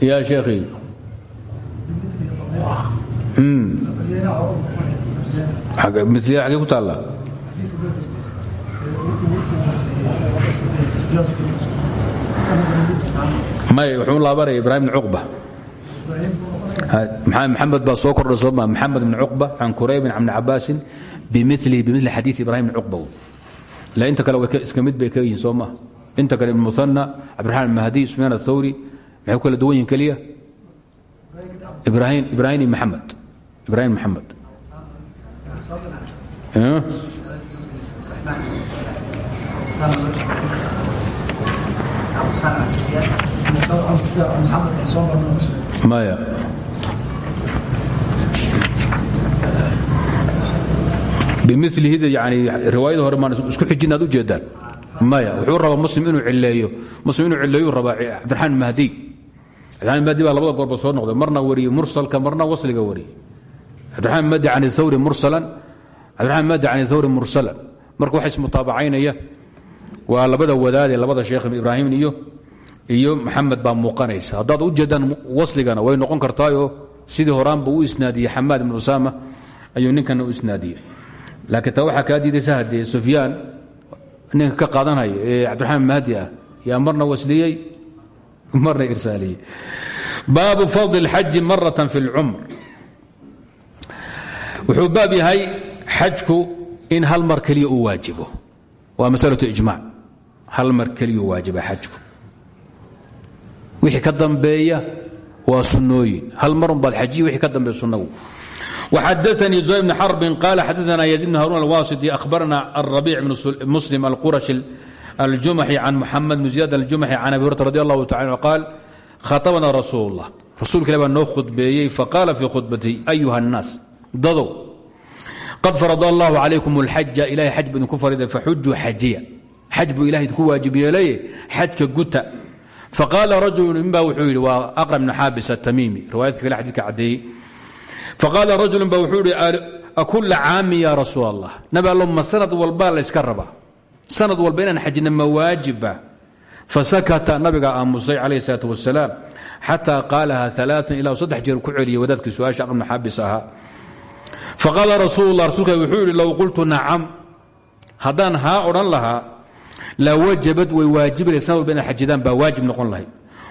ya sheekhi miliya xagee ku taalla may wuxuu laabanaya ibrahim bn cuqba. Maxamed baa soo kordha sooma maxamed bn cuqba can kuraybin can bni cabaasin bimilihi bimili xadiid ibrahim bn cuqba. La inta kale iska mid bay ka yihiin soo maa inta kale ibn muana cabdiraxmaan mahdi sufyaan athawri maxay kala duwan yihiin keliya ibrahim maxamed ibrahim maxamed maya. Bimilihi yani riwaayada hore maan isku xijin u jeedaan maya wuxuu rabaa muslim inuu cileeyo muslim inuu cileeyuu rabaa cabdiraxmaan mahdi. Cabdiraxmaan mahdi baa labada goorba soo noqday. Marna wariyey mursalka marna wasliga wariyey cabdiraxmaan mahdi can thawri mursalan. Cabdiraxmaan mahdi can thawri mursalan. Marka waxa ismutaabacaynaya waa labada wadaadee labada sheekh ibraahim iyo iyo maxamed baa muuqanaysa. Haddaad u jeedaan wasligana way noqon kartaayoo sidii horaanba u isnaadiyey xamaad ibn usaama ayuu ninkana u isnaadiyey. Laakiin taa waxaa kaa diidaysa haddee sufyaan ninka ka qaadanaya ee cabdiraxmaan mahdi ah yaa marna wasliyey marna irsaaliyey baabu fadl اlxaji maratan fi اlcumr wuxuu baab yahay xajku in hal mar keliya uu waajibo waa masalaة ijmac hal mar keliyuu waajiba xajku wixii ka dambeeya waa sunnooyin hal marun baad xajiya wixii ka dambeeya sunnagu وxadثnي زهير بن xرب قال xadثna يزيد بن هاrون الwاسطي أخبرna الربيع بن مسلم القرشي الجمحي عن محمد بن زياد الجمحي عن أبي هريرة رضي الله تعالى عنه قال خطبنا رسول الله rasuulka ilah baa noo khudbeeyey faqaala fii khudbatihi ayuha الnaas dadow qad farad allahu calaykum اlxaja ilahay xaj buu idinku fariday faxujuu xajiya xaj buu ilahay idinku waajib yeelaye xajka guta faqaala rajulu ninba wuxuu yidhi waa aqra bnu xaabis atamiimi riwaayadka kale xadidka caddeeyey faqaala rajulun ba wuxuu yidhi akula caami ya rasuul allah nabi allo ma sanad walbaa layska rabaa sanad walba inaan xajina ma waajiba fasakata nabiga aamusay calayh salaat wasalaam xataa qaalaha alaaan ilaa saddex jeer ku celiyay wadaadkii su'aasha aqr bnu xaabis ahaa faqaala rasuulula rasuulka wuxuu yidhi low qultu nacam haddaan haa odhan lahaa la wajabad way waajibilay sanad walba inaad xajidaan baa waajib noqon lahay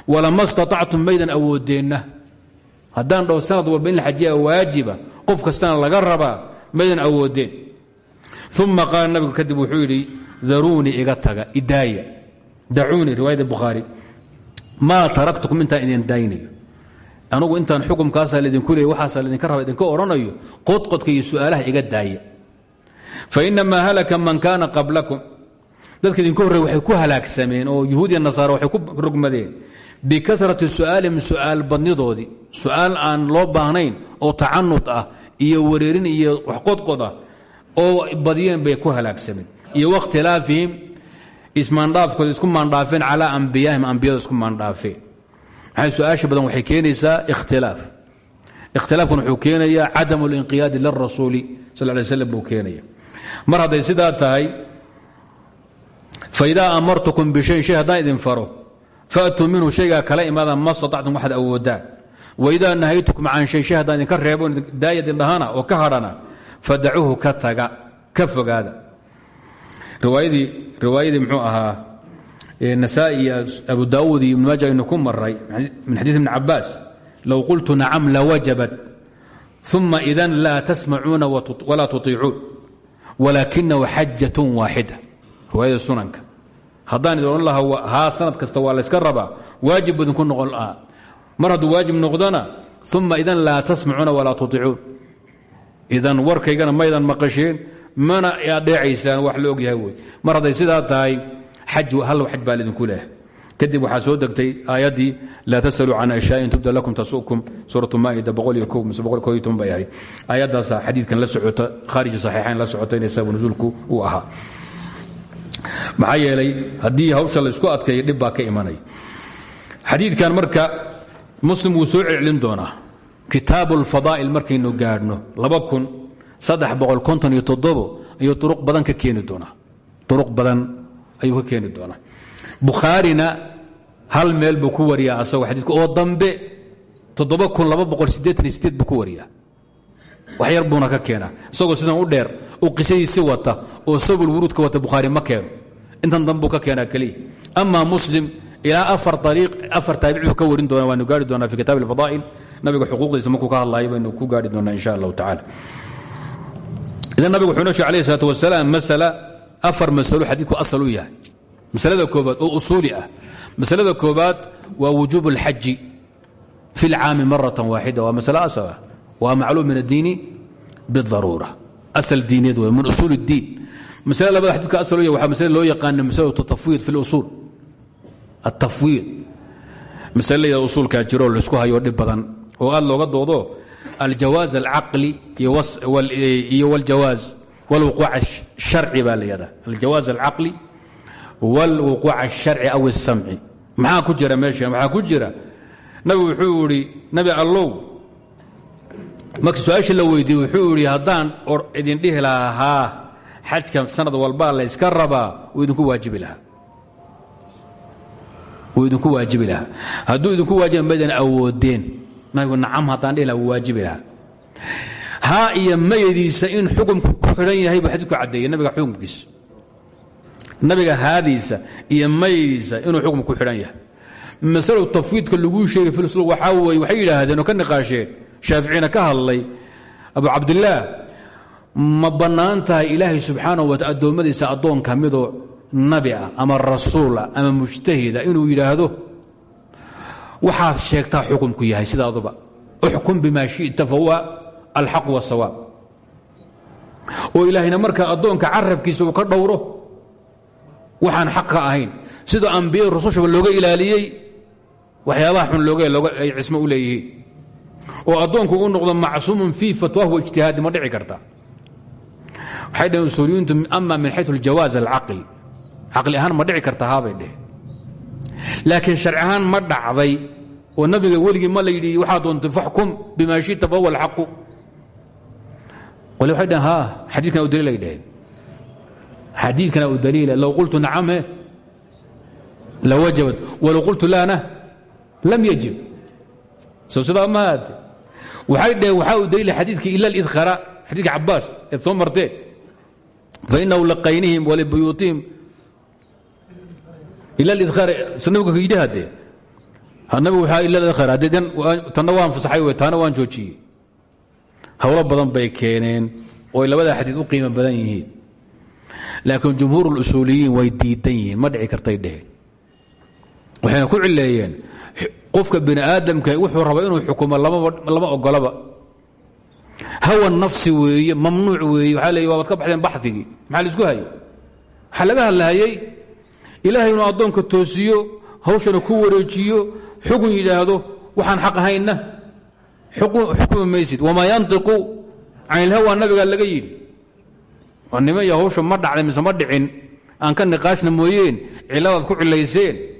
walama staطactum maydan awoodeenna haddaan dhaho sanad walba in la xajiya waajiba qof kastana laga rabaa maydan awoodeen. Uma qaala nabigu kadib wuxuu yidhi daruunii iga taga idaaya. Dacuunii riwaayada bukhaari. Maa taraktukum intaan idin daaynayo. Anugu intaan xukumkaasaa laydinku leeyay waxaasaa laydinka raba idinka odhanayo qodqodka iyo su'aalaha iga daaya. Fainamaa halaka man kaana qablakum. Dadka idinka horrey waxay ku halaagsameen oo yuhuud iyo nasaara waxay ku rogmadeen bikarati su'aalihim su'aal badnidoodii su'aal aan loo baahnayn oo tacanud ah iyo wareerin iyo waxqodqod ah oo badiyeen bay ku halaagsameen iyo wakhtilaafihim ismaandhaafkooda isku maandhaafeen calaa isku maandhaafeen maxay su'aasha badan waxay keenaysaa? Ikhtilaaf. Ikhtilaafkan wuxuu keenayaa cadamu linqiyaadi lirasuuli sal lay slam buu keenaya mar hadday sidaa tahay faidaa amartukum bishayin shay faatuu minhu shaygaa kala imaada ma staطactum waxaad awoodaan waidaa nahaytukum can shay shay haddaan idinka reebo daayadin dhahana oo ka hadhana fadacuuhu ka taga ka fogaada. Riwaayadii muxuu ahaa nasaa-i iyo abu daawuud iyo ibnu maaja aynu maray min xadiid ibni cabaas low qultu nacam lawajabat uma idan laa tasmacuuna walaa tuطiicuun walaakinahu xajat waaxida. Riwaayada sunanka haddaan idin odhan lahaa haa sanad kasta waa layska rabaa. Waajib bu idinku noqon lahaa. Mar hadduu waajib noqdona uma idan laa tasmacuuna walaa tuiicuun idan warkaygana maydan maqasheen mana adeecaysaan wax la ogyahay wey mar hadday sidaa tahay hal xaj baa lidinku leehay kadib waxaa soo degtay aayaddii laa tasaluu can ashaain tubda lakum tasukum suuratu maa'ida bay ahayd. Aayaddaasaa xadiidkan la socota khaariji saxiixayn la socota inay sababu nusuulku uu ahaa maxaa yeelay haddii hawsha laysku adkeeyo dhib baa ka imanaya xadiidkan marka muslim wuu soo celcelin doonaa. Kitaabu alfadaa'il markaynu gaadhno ayuu uruq badan ka keeni doonaa. Uruq badan ayuu ka keeni doonaa. Bukhaarina hal meel buu ku wariyaa asagoo xadiidku oo dambe buu ku wariyaa. Wax yar buuna ka keenaa. Isagoo sidan u dheer oo qisadiisi wata oo sabul wuruudka wata bukhaari ma keeno. Intan dambuu ka keenaa keliya ama muslim ilaa afar ariiq afar taabic buu ka warin doona waanu gaari doonaa fi kitaab alfadaa'il. Nabiga xuquuqdiisa markuu ka hadlayo baynu ku gaari doonaa insha allahu tacala idan nabigu wuxuu noo sheeg alayh isalaat wasalaam masala afar masalo xadiidku asal u masalada koobaad oo usuuli ah. Masalada koobaad waa wujuub اlxaji fi اlcaami maratan waaxida waa masale asal ah. Waa macluum min addiini bidaruura asal diineed wey min usuul اddiin masale labada xadidka asal u yahay waxaa masale loo yaqaana masalatu tafwiid fi اlusuul atafwiid masale la yidhahdo usuulkaa jiro oo laisku hayo dhib badan oo aad looga doodo aljawaaz alcaqli iyo wljawaaz wlwuquuc الsharci baa la yihahda aljawaaz alcaqli wاlwuquuc الsharci aw الsamci maxaa ku jira meesha waxaa ku jira nabigu wuxuu idhi nabi allow markii su'aashii la weydiiyey wuxuu idhi haddaan idin dhihi lahaa haa xajka sanad walbaa la yska rabaa wuu idinku waajibi lahaa. Wuu idinku waajibi lahaa. Hadduu idinku waajiba maydan awoodeen. Nabigu nacam haddaan dhihi laha wuu waajibi lahaa. Haa iyo mayadiisa in xukumku ku xidhan yahay buu xadiidku caddeeyey nabiga xukumkiisa nabiga haadiisa iyo mayadiisa inuu xukumku ku xidhan yahay. Masalow tafwiidka laguu sheegay fisul waxaa weye waxay yidhaahdeen oo ka niqaasheen shaaficina ka hadlay abu cabdillaah ma bannaan tahay ilaahay subxaanahu wata addoommadiisa addoon ka midoo nabi ah ama rasuul ah ama mujtahida inuu yidhaahdo? Waxaad sheegtaa xukumku yahay sidaaduba uxkum bima shita fahuwa alxaq wasawaab oo ilaahayna markaa addoonka carabkiisa uu ka dhowro waxaan xaq ka ahayn. Sidoo ambiyada rusushaba looga ilaaliyey waxyaabaha xun ay cismo u leeyihiin oo addoonku u noqdo macsuumun fii fatwah wa ijtihaadi ma dhici karta. Waxay dhaheen usuuliyintu min xayu aljawaaz alcaqli caqli ahaan ma dhici karta haabay dheheen laakiin sharci ahaan ma dhacday oo nabiga weligii ma la yidhi waxaa doontay bima shita fahuwa alxaqu. Wali waxay dhaheen ha xadiidkan u daliilay dheheen xadiidkana u daliila low qultu nacame lawajabat walow qultu laana lam yajib soo sidaa ma haate waxay dhaheen waxaa u daliila xadiidka ila alidkhara xadiidka cabaas eed soo marteen fainahu liqaynihim walibuyuutihim ila lidkhar nabiga ka yidhi haddee? Nabigu waxaa ila lidkhar haddee tanna waan fasaxay wey taana waan joojiyey. Howlo badan bay keeneen oo labada xadiid u qiimo badan yihiin. Laakiin jumhuur اlusuuliyiin way diidan yihiin ma dhici kartay dheheen waxayna ku cileeyeen qofka bini aadamka wuxuu raba inuu xukumo lama ogolaba. Hawa nafsi weeye mamnuuc weeye waxaa leey waabad ka baxdeen baxigii maxaa la isku hayay? Waxaa laga ilaahay inuu addoonka toosiyo hawshana ku wareejiyo xugun yidhaahdo waxaan xaq ahaynna. Xukumi maysid. Wamaa yantiqu can ilhawa nabigaa laga yidhi. Nima iyo hawsha ma dhacday mise ma dhicin. Aan ka niqaashna mooyeen ciladaad ku cilayseen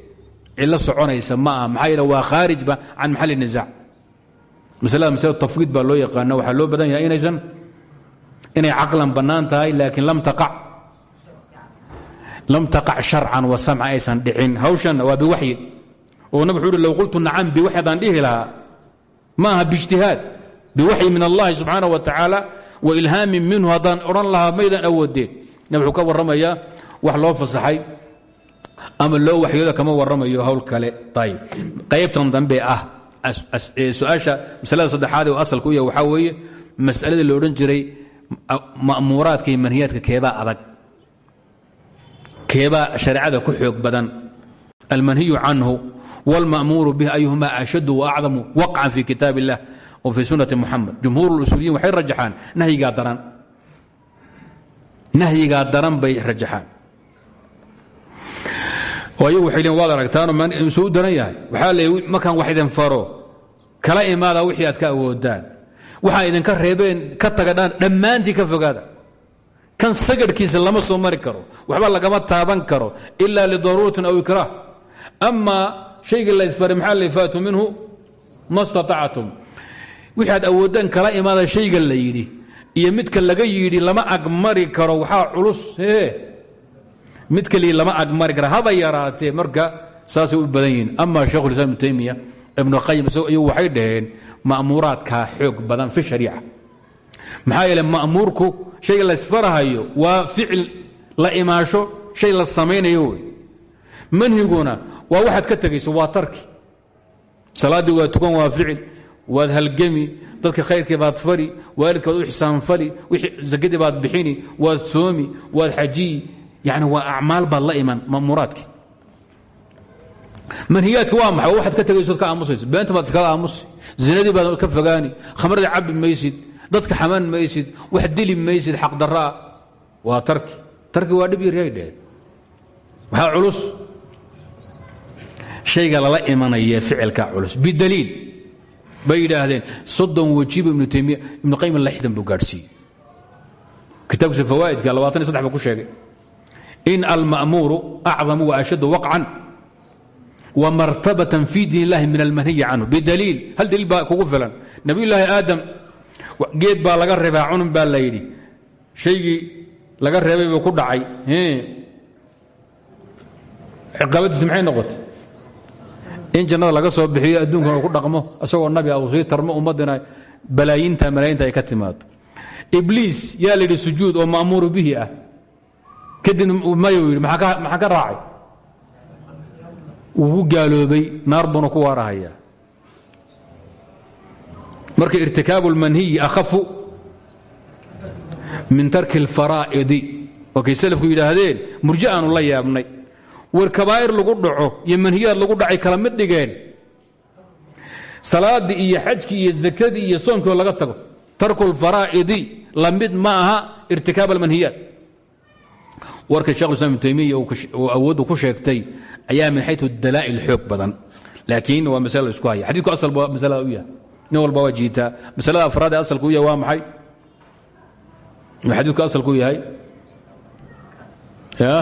cilo soconaysa ma aha. Maxaa yeele waa khaarijba can maxalli nisaac masalada masale tafwiid baa loo yaqaana waxaa loo badan yahay inaysan inay caqlan bannaan tahay laakiin lam taqac lam taqac sharcan wa samca aysan dhicin. Hawshanna waa biwaxyin oo nabig wuxuu uhi qultu nacam biwaxyi haddaan dhihi ma aha biijtihaad biwaxyi min allahi subxaana wa tacaala wa ilhaamin minhu haddaan odhan lahaa maydan awoodeen. Nabig wuxuu ka wax loo fasaxay ama loo waxyooda kama waramayo hawl kale. Ayb qaybtan dambe ah su'aasha saddexaad oo asalka yahay waxaa weeye masaladii lo odhan jiray ma'muuraadka iyo manhiyaadka keebaa adag. Keebaa shareecada ku xoog badan. Almanhiyu canhu wاlma'muuru bih ayuhuma ashadu waacdamu waqcan fi kitaab اllah wa fii sunati muxamed jumhuur usuuliyiin waxay rajaxaan nahyigaa daran. Nahyigaa daran bay rajaxaan ayagu waxay leen waad aragtaanoo suu daran yahay waxaa leey markaan wax idin faro kala imaada wixii aad ka awoodaan. Waxaa idinka reebeen ka taga dhaan dhammaantii ka fogaada. Kan sagarhkiisa lama soo mari karo waxba lagama taaban karo ila lidaruuratin aw ikraah. Amaa shaygii la isfaray maxaa la faatu minhu? Ma staطactum wixii aad awoodaan kala imaada shayga la yidhi iyo midka laga yidhi lama agmari karo waxaa culus mid keliya lama agmari kara haba yaraatee marka saasay u badan yihiin. Ama shekhu islam ibnu taymiya ibnu qayim iyagu waxay dhaheen ma'muuraadkaa xoog badan fi shariica. Maxaa yeele ma'muurku shayga la isfarahayo waa ficil la imaasho shay la samaynayo wey. Manhiguna waa waxaad ka tegayso waa tarki. Salaaddii waa tukan waa ficil waad halgemi dadka khayrkii baad fari waalidka waad u ixsaan fali sakadii baad bixini waad soomi waad xajiyi yani waa acmaal baad la iman ma'muuraadki manhiyaadki waa maxay? Waxaad ka tegaysood ka aamusayso beenta baad iskaga aamusi. Zinadii baad ka fogaani khamradii cabbi maysid. Dadka xaman maysid. Wax dili maysid. Xaqdaraa waa tarki. Tarki waa dhib yaryay dheheen waxaa culus. Shayga lala imanaya ficilka culus. Bidaliil. Bay yidhaahdeen soddon wajiba ibnu taymiya ibnu qayim laxdan buu gaadhsiiyey. Kitaabkiisa fawaa'idka labaatan iyo saddex buu ku sheegay in alma'muuru acdamu waashaddu waqcan wmartabatan fi diin illahi min almanhiyi canhu bidaliil hal daliil baa kugu filan nabiyullaahi aadam geed baa laga reebaa cunun baa la yidhi shaygii laga reebay buu ku dhacay ciqaabadiisi maxay noqotay in jannada laga soo bixiyo adduunkana uu ku dhaqmo isagoo nabi ah uu sii tarmo ummaddina balaayinta malaayinta ay ka timaado ibliis yaa la yidhi sujuud oo ma'muuru bihi ah kadibna mayuu yidhi maxaa ka raacay wuu gaaloobay naar buuna ku waarahayaa marka irtikaabu اlmanhiyi akhafu min tarki اlfaraa'idi wakay salafku yidhaahdeen murji aanu la yaabnay war kabaa'ir lagu dhaco iyo manhiyaad lagu dhacay kala mid dhigeen salaaddii iyo xajkii iyo zakadii iyo soonkii oo laga tago tarku اlfaraa'idi la mid ma aha irtikaab almanhiyaat warka shekh islam ibn taymiya uu ku sheegtay ayaa min xayu dalaa'il xoog badan. Laakiin waa masale isku haya. Xadiidku asal ba masalada u yahay. Nin walba waa jiitaa afraad ee asalku u yahay waa maxay? Ma xadiidku asalku u yahay? Ya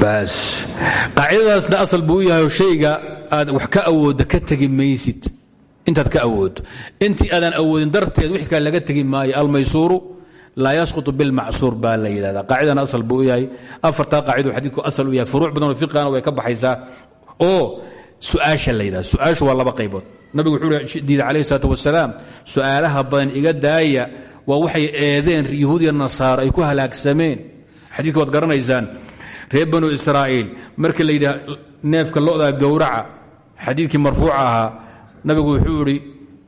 bas qaacidadaasna asal buu yahay shayga aad wax ka awoodda ka tegi maysid intaad ka awooddo intii aadan awoodin darteed wixii kale laga tegi maayo almaysuuru laa yasqutu bilmacsuur baa la yidhahdaa. Qaacidana asal buu yahay. Afartaa qaacido xadiidku asal u yahay. Furuuc badanoo fiqigana way ka baxaysaa. Oo su'aasha la yidhahda su'aashu waa laba qaybood. Nabigu wuxuu diiday calayhi salaatu wasalaam su'aalaha badan iga daaya waa waxay eedeen yahuudiya nasaaro ay ku halaagsameen xadiidka waad garanaysaan. Reer banu israa'iil markii la yidhaha neefka lo'da gowraca xadiidkii marfuuca ahaa nabigu wuxuu idhi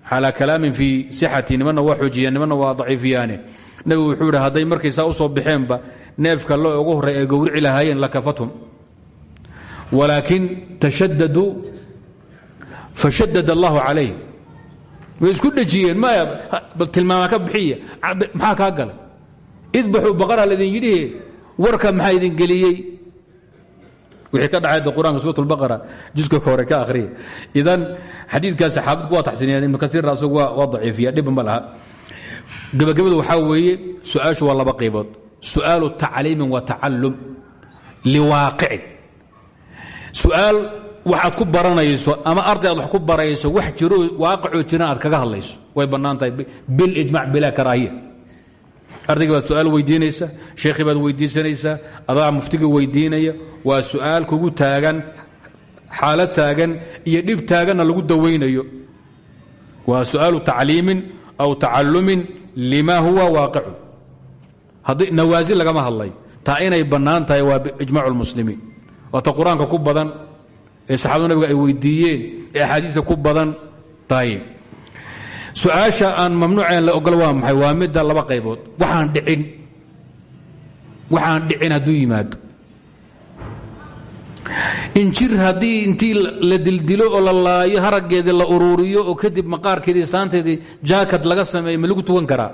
calaa kalaamin fii sixati nimanna waa xoojiyaan nimanna waa daciifiyaane. Nabigu wuxuu idhi hadday markay saa u soo baxeenba neefka lo ugu horray ay gowrici lahaayeen lakafathum walaakin tashadaduu fashadad allahu calayhim way isku dhejiyeen maya bal tilmaama ka bixiya maxaa kaa galay idbaxuu baqara laydin yidhi warka maxaa idin geliyey wixii ka dhacay qur'aanka surat اlbaqara juska hore ka akhriya idan xadiidkaas saxaabadku waa taxsiiniyeen ibnu kaiirna asagu waa daciifiya dhibba ma laha. Gebagabadu waxaa weeye su'aashu waa laba qaybood su'aalu tacliimin wa tacallum liwaaqicin su'aal waxaad ku baranayso ama arday wax ku barayso wax jiro waaqicoo jiran kaga hadlayso. Way bannaan tahay bilijmac bilaa karaahiya ardaygii baad su'aal weydiinaysa sheekhii baad weydiisanaysaa adaa muftigii weydiinaya waa su'aal kugu taagan xaalad taagan iyo dhib taaganna lagu dawaynayo waa su'aalu tacliimin aw tacalumin lima huwa waaqicu. Haddii nawaasil lagama hadlay taa inay bannaan tahay waa ijmac lmuslimiin waata qur'aanka ku badan ee saxaabadu nabiga ay weydiiyeen ee axaadiista ku badan tahay su'aasha aan mamnuuceen la ogol waa maxay? Waa midda laba qaybood. Waxaan dhicin. Waxaan dhicin hadduu yimaado. Injir haddii intii la dildilo oo la laayo haraggeedii la uruuriyo oo kadib maqaarkeedii saanteedii jaakad laga sameeyo ma lagu tukan karaa?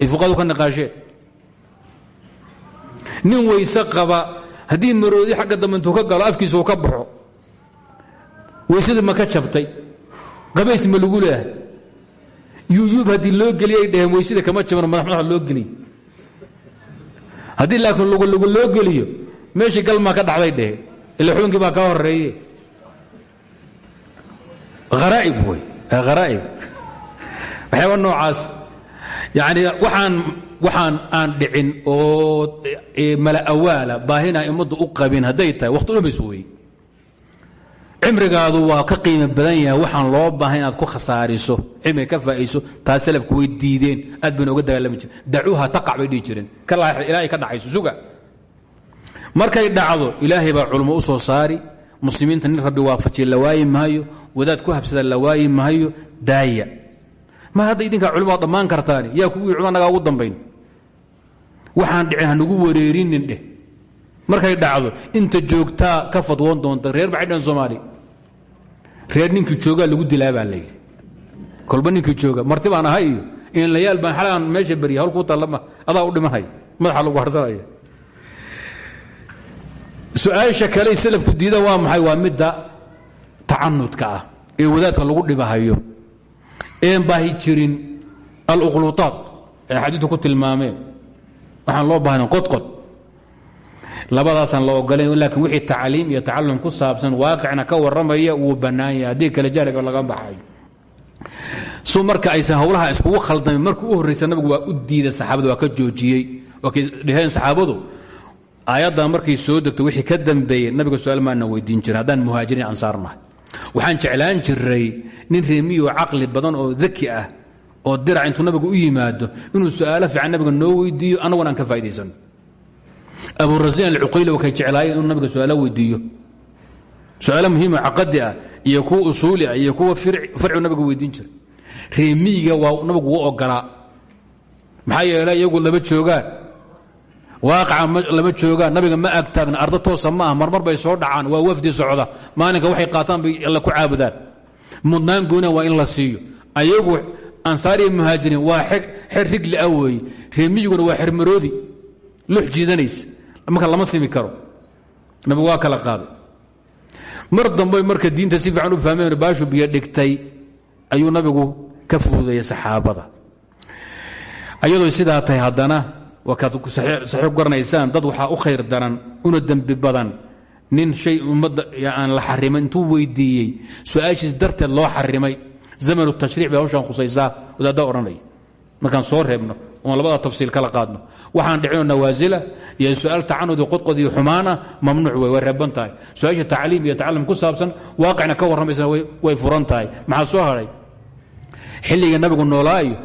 Ay ka niqaasheen. Nin weyse qaba haddii maroodi xagga dambe ka galo afkiisa ka baxo. Weysadii ma ka jabtay. Qabays ma lagu leehay yuyuub haddii loo geliy ay dhaheen weysada kama jaban madax madaxa loo geliy haddii laakiin lugulugu loo geliyo meeshii galmaa ka dhacday dhehe ila xubinkii baa kaa horeeye haraa'ib wey haraa'ib waxyaaba noocaas yacni waxaan waxaan aan dhicin oo mala awaala baahina ummaddu u qabin hadday tahay wakhti dhumis weeye cimrigaadu waa ka qiimo badan yahay. Waxaan loo baahan inaad ku khasaariso cilmiga ka faa'iiso taa salafku way diideen. Aad uga dagaalami jireen dacuuha taqac bay dhihi jireen ilaahay ka dhacayso suga. Markay dhacdo ilaahay baa culmo soo saari. Muslimiinta nin rabbi waafajiya la waayi maayo. Wadaad ku habsada la waayi maayo. Daaya. Ma hadda idinkaa culimad dhammaan kartaani? Yaa kugu yii nagaa ugu dambayn. Waxaan dhicin hanugu wareerinin dheh. Markay dhacdo inta joogtaa ka fadwoon doonta reer maxay dhan soomaali reer ninkii joogaa lagu dilaa baa layidhi kolba ninkii jooga marti baan ahay iyo inlayaal baan xalaan meesha beriya hawl kuu tallama adaa u dhimanhay madaxa lagu harsanaya. Su'aasha kale salafku diida waa maxay? Waa midda tacanudka ah ee wadaadka lagu dhibahayo. Een baahi jirin aluqluuaad ee xadiidku ku tilmaameen waxaan loo baahnayn qodqod labadaasaan la ogolayn laakiin wixii tacliim iyo tacalum ku saabsan waaqicna ka warramaya wuu bannaan yahay. Haddii kale laga baxayo su marka aysan howlaha iskugu khaldamin markii u horraysa nabigu waa u diiday saxaabada waa ka joojiyey. Waakay dheheen saxaabadu aayaddan markay soo degto wixii ka dambeeyey nabiga su'aal maana weydiin jirin haddaan waxaan jeclaan jiray nin reemiyo caqli badan oo daki ah oo dirac intuu nabigu u yimaado inuu su'aalo fiican nabiga noo weydiiyo annaguna ka faa'idaysano aburasiin alcuqayli waa kay jeclaayeen inuu nabiga su'aalo weydiiyo. Su'aalo muhiimo caqadi ah iyo kuwa usuuli ah iyo kuwa farcigu nabiga weydiin jiray. Reemiyiga waa nabigu u ogolaa. Maxaa yeele iyagu lama joogaan. Waaqaca lama joogaan. Nabiga ma ag taagna arda toosa ma ah marmar bay soo dhacaan waa wafdi socda. Maalinka waxay qaataan bay alla ku caabudaan. Mudnaan goona waa in la siiyo. Ayagu ansaar iyo muhaajiriin waa xer rigli ah weeye. Waa xermaroodi lux jiidanaysa marka lama simi karo. Nabigu waa kala qaaday. Mar dambe marka diinta si fiican u fahmeen baashu biyo dhigtay ayuu nabigu ka fuudayay saxaabada. Ayadoo sidaa tahay haddana wakaad saxiix garanaysaan dad waxaa u khayr daran una dembi badan. Nin shay ummadda aan la xarimin intuu weydiiyey. Su'aashiis loo xarimay zamanu tashriic bay hawshaan khusaysaa wadaadda odhanaya markaan soo reebno oon labada tafsiil kala qaadno waxaan dhicino nawaasila iyo su'aal qodqod iyo xumaana mamnuuc way reeban tahay. Tacliim iyo tacalum ku saabsan waaqicna ka warramaysana way furan maxaa soo hadhay xilliga nabigu noolaa iyo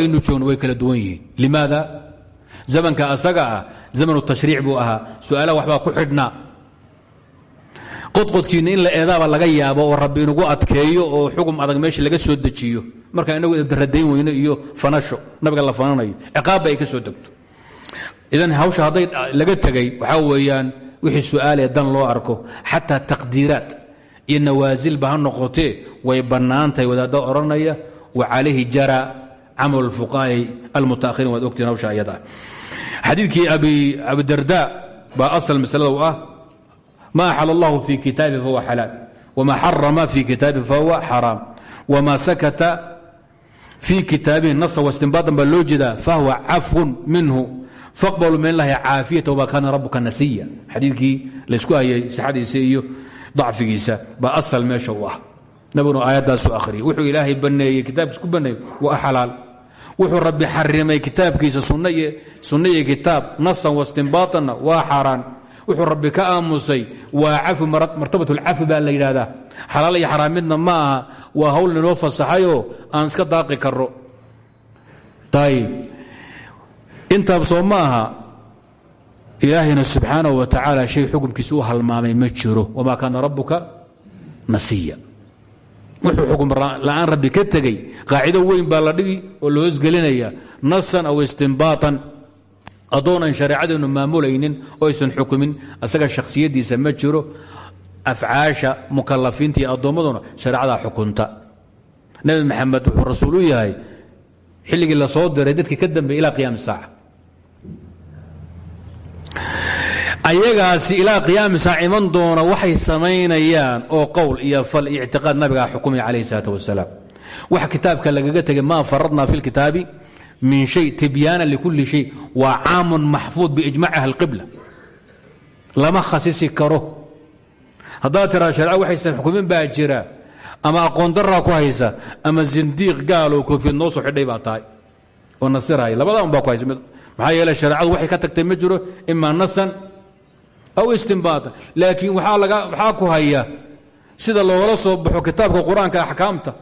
aynu joogno way kala duwan yihiin. Limaada? Zamanka asaga ah zamanu tashriic buu ahaa. Su'aalaha ku xidhnaa qodqodkiinna in la eedaaba laga yaabo oo rabbi inugu adkeeyo oo xugum adag meesha laga soo dejiyo. Marka inagu daradayn weyno iyo fanasho nabiga la fananayo. Ciqaabba ay ka soo degto idan hawsha hadday laga tegay waxaa weeyaan wixii su'aalee dan loo arko xataa taqdiiraat iyo nawaasilba ha noqotee way bannaan tahay wadaadda wa calayhi jara camal fuqaa'i almutaahiriin waad ogtiin hawsha ayada. Xadiidkii abidarda baa asal masalada u ah ma axal allahu fi kitaabi fahuwa xalaal wma xarama fi kitaabi fahuwa xaraam wma sakata fii kitaabihi nasa wastinbaadan baa loo jeedaa fahuwa cafun minhu faqbaluu min allahi caafiyata wma kaana rabuka nasiya. Xadiidkii laysku hayay sixadiisa iyo dacfigiisa baa asal meesha u ah. Nabiguna aayaddaasu akhriyay wuxuu ilaahay baneeyey kitaabkiisa ku baneeyey waa xalaal. Wuxuu rabbi xarimay kitaabkiisa sunna iyo kitaab nasan wastinbaatanna waa xaaraan. Wuxuu rabbi ka aamusay waa cafi martabat اlcafi baa la yidhaahdaa. Xalaal iyo xaraam ma aha hawl ninoo fasaxayoo aan iska daaqi karo ayb intaab soo ma aha ilaahayna wa tacaala shay xukumkiisa halmaamay ma jiro. Wma kaana rabuka nasiya. Wuxuu xukum la'aan rabbi ka tegey qaacido weyn baa la dhigi oo la hoosgelinaya nasan aw istinbaatan. Addoon aan shareecadeennu maamulaynin oo aysan xukumin asaga shakhsiyaddiisa ma jiro. Afcaasha mukalafiinta iyo addoommaduna shareecadaa xukunta. Nebi wuxuu rasuul u yahay xilligii la soo diray dadkii ka dambeeyey ilaa qiyaami saaca ayagaasi ilaa qiyaami iman doona waxay samaynayaan oo qowl iyo fal iyo ictiqaad nabigaa xukumaya calayhi salaat wasalaam. Waxa kitaabka lagaga tegay maa faradna fi lkitaabi min shay tibyaana likulli shay. Waa caamun maxfuud biijmaci ahli qibla. Lama khasisi karo. Haddaad tiraa sharca waxaysan xukumin baa jira. Ama aqoon daraa ku haysa ama zindiiq gaal oo koofiyad noo soo xidhay baa tahay. Oo nasirhaya labada un baa ku haysa. Maxaa yeele shareecadu waxay ka tagtay ma jiro nasan aw istinbaatan laakiin waxaa ku haya sida loogala soo baxo kitaabka qur'aanka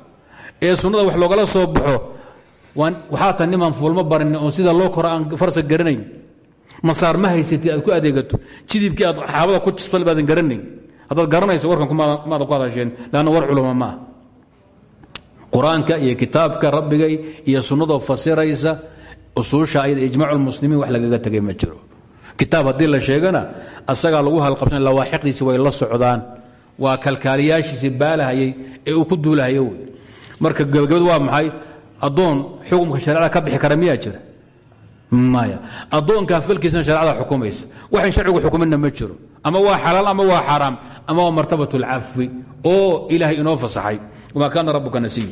ee sunnada wax loogala soo baxo. Waxaa ta nimaan fuulmo barin oo sida loo koro aan farsa garanayn. Masaar ma haysatid aad ku adeegato. Jidibkii aad xaabada ku jisfal baadan garanayn. Haddaad garanayso warkan maada ku hadasheen lanna war culama ma. Ah qur'aanka iyo kitaabka rabbigay iyo sunnadoo fasiraysa usuusha ayada ijmac lmuslimiin wax lagaga tegay ma jiro kitaab haddii la sheegana asagaa lagu halqabsan lawaaxiqdiisi way la socdaan. Waa kalkaaliyaashiisi baalahayay ee uu ku duulahayo marka gabagabad waa maxay? Addoon xukumka shareecada ka bixi kara miyaa jira? Maya addoonkaa falkiisana shareecada xukumaysa. Waxayn sharcigu xukuminna ma jiro. Ama waa xalaal ama waa xaaraam ama waa martabat اlcafwi oo ilaahay inoo fasaxay. Wamaa kaana rabuka nasiy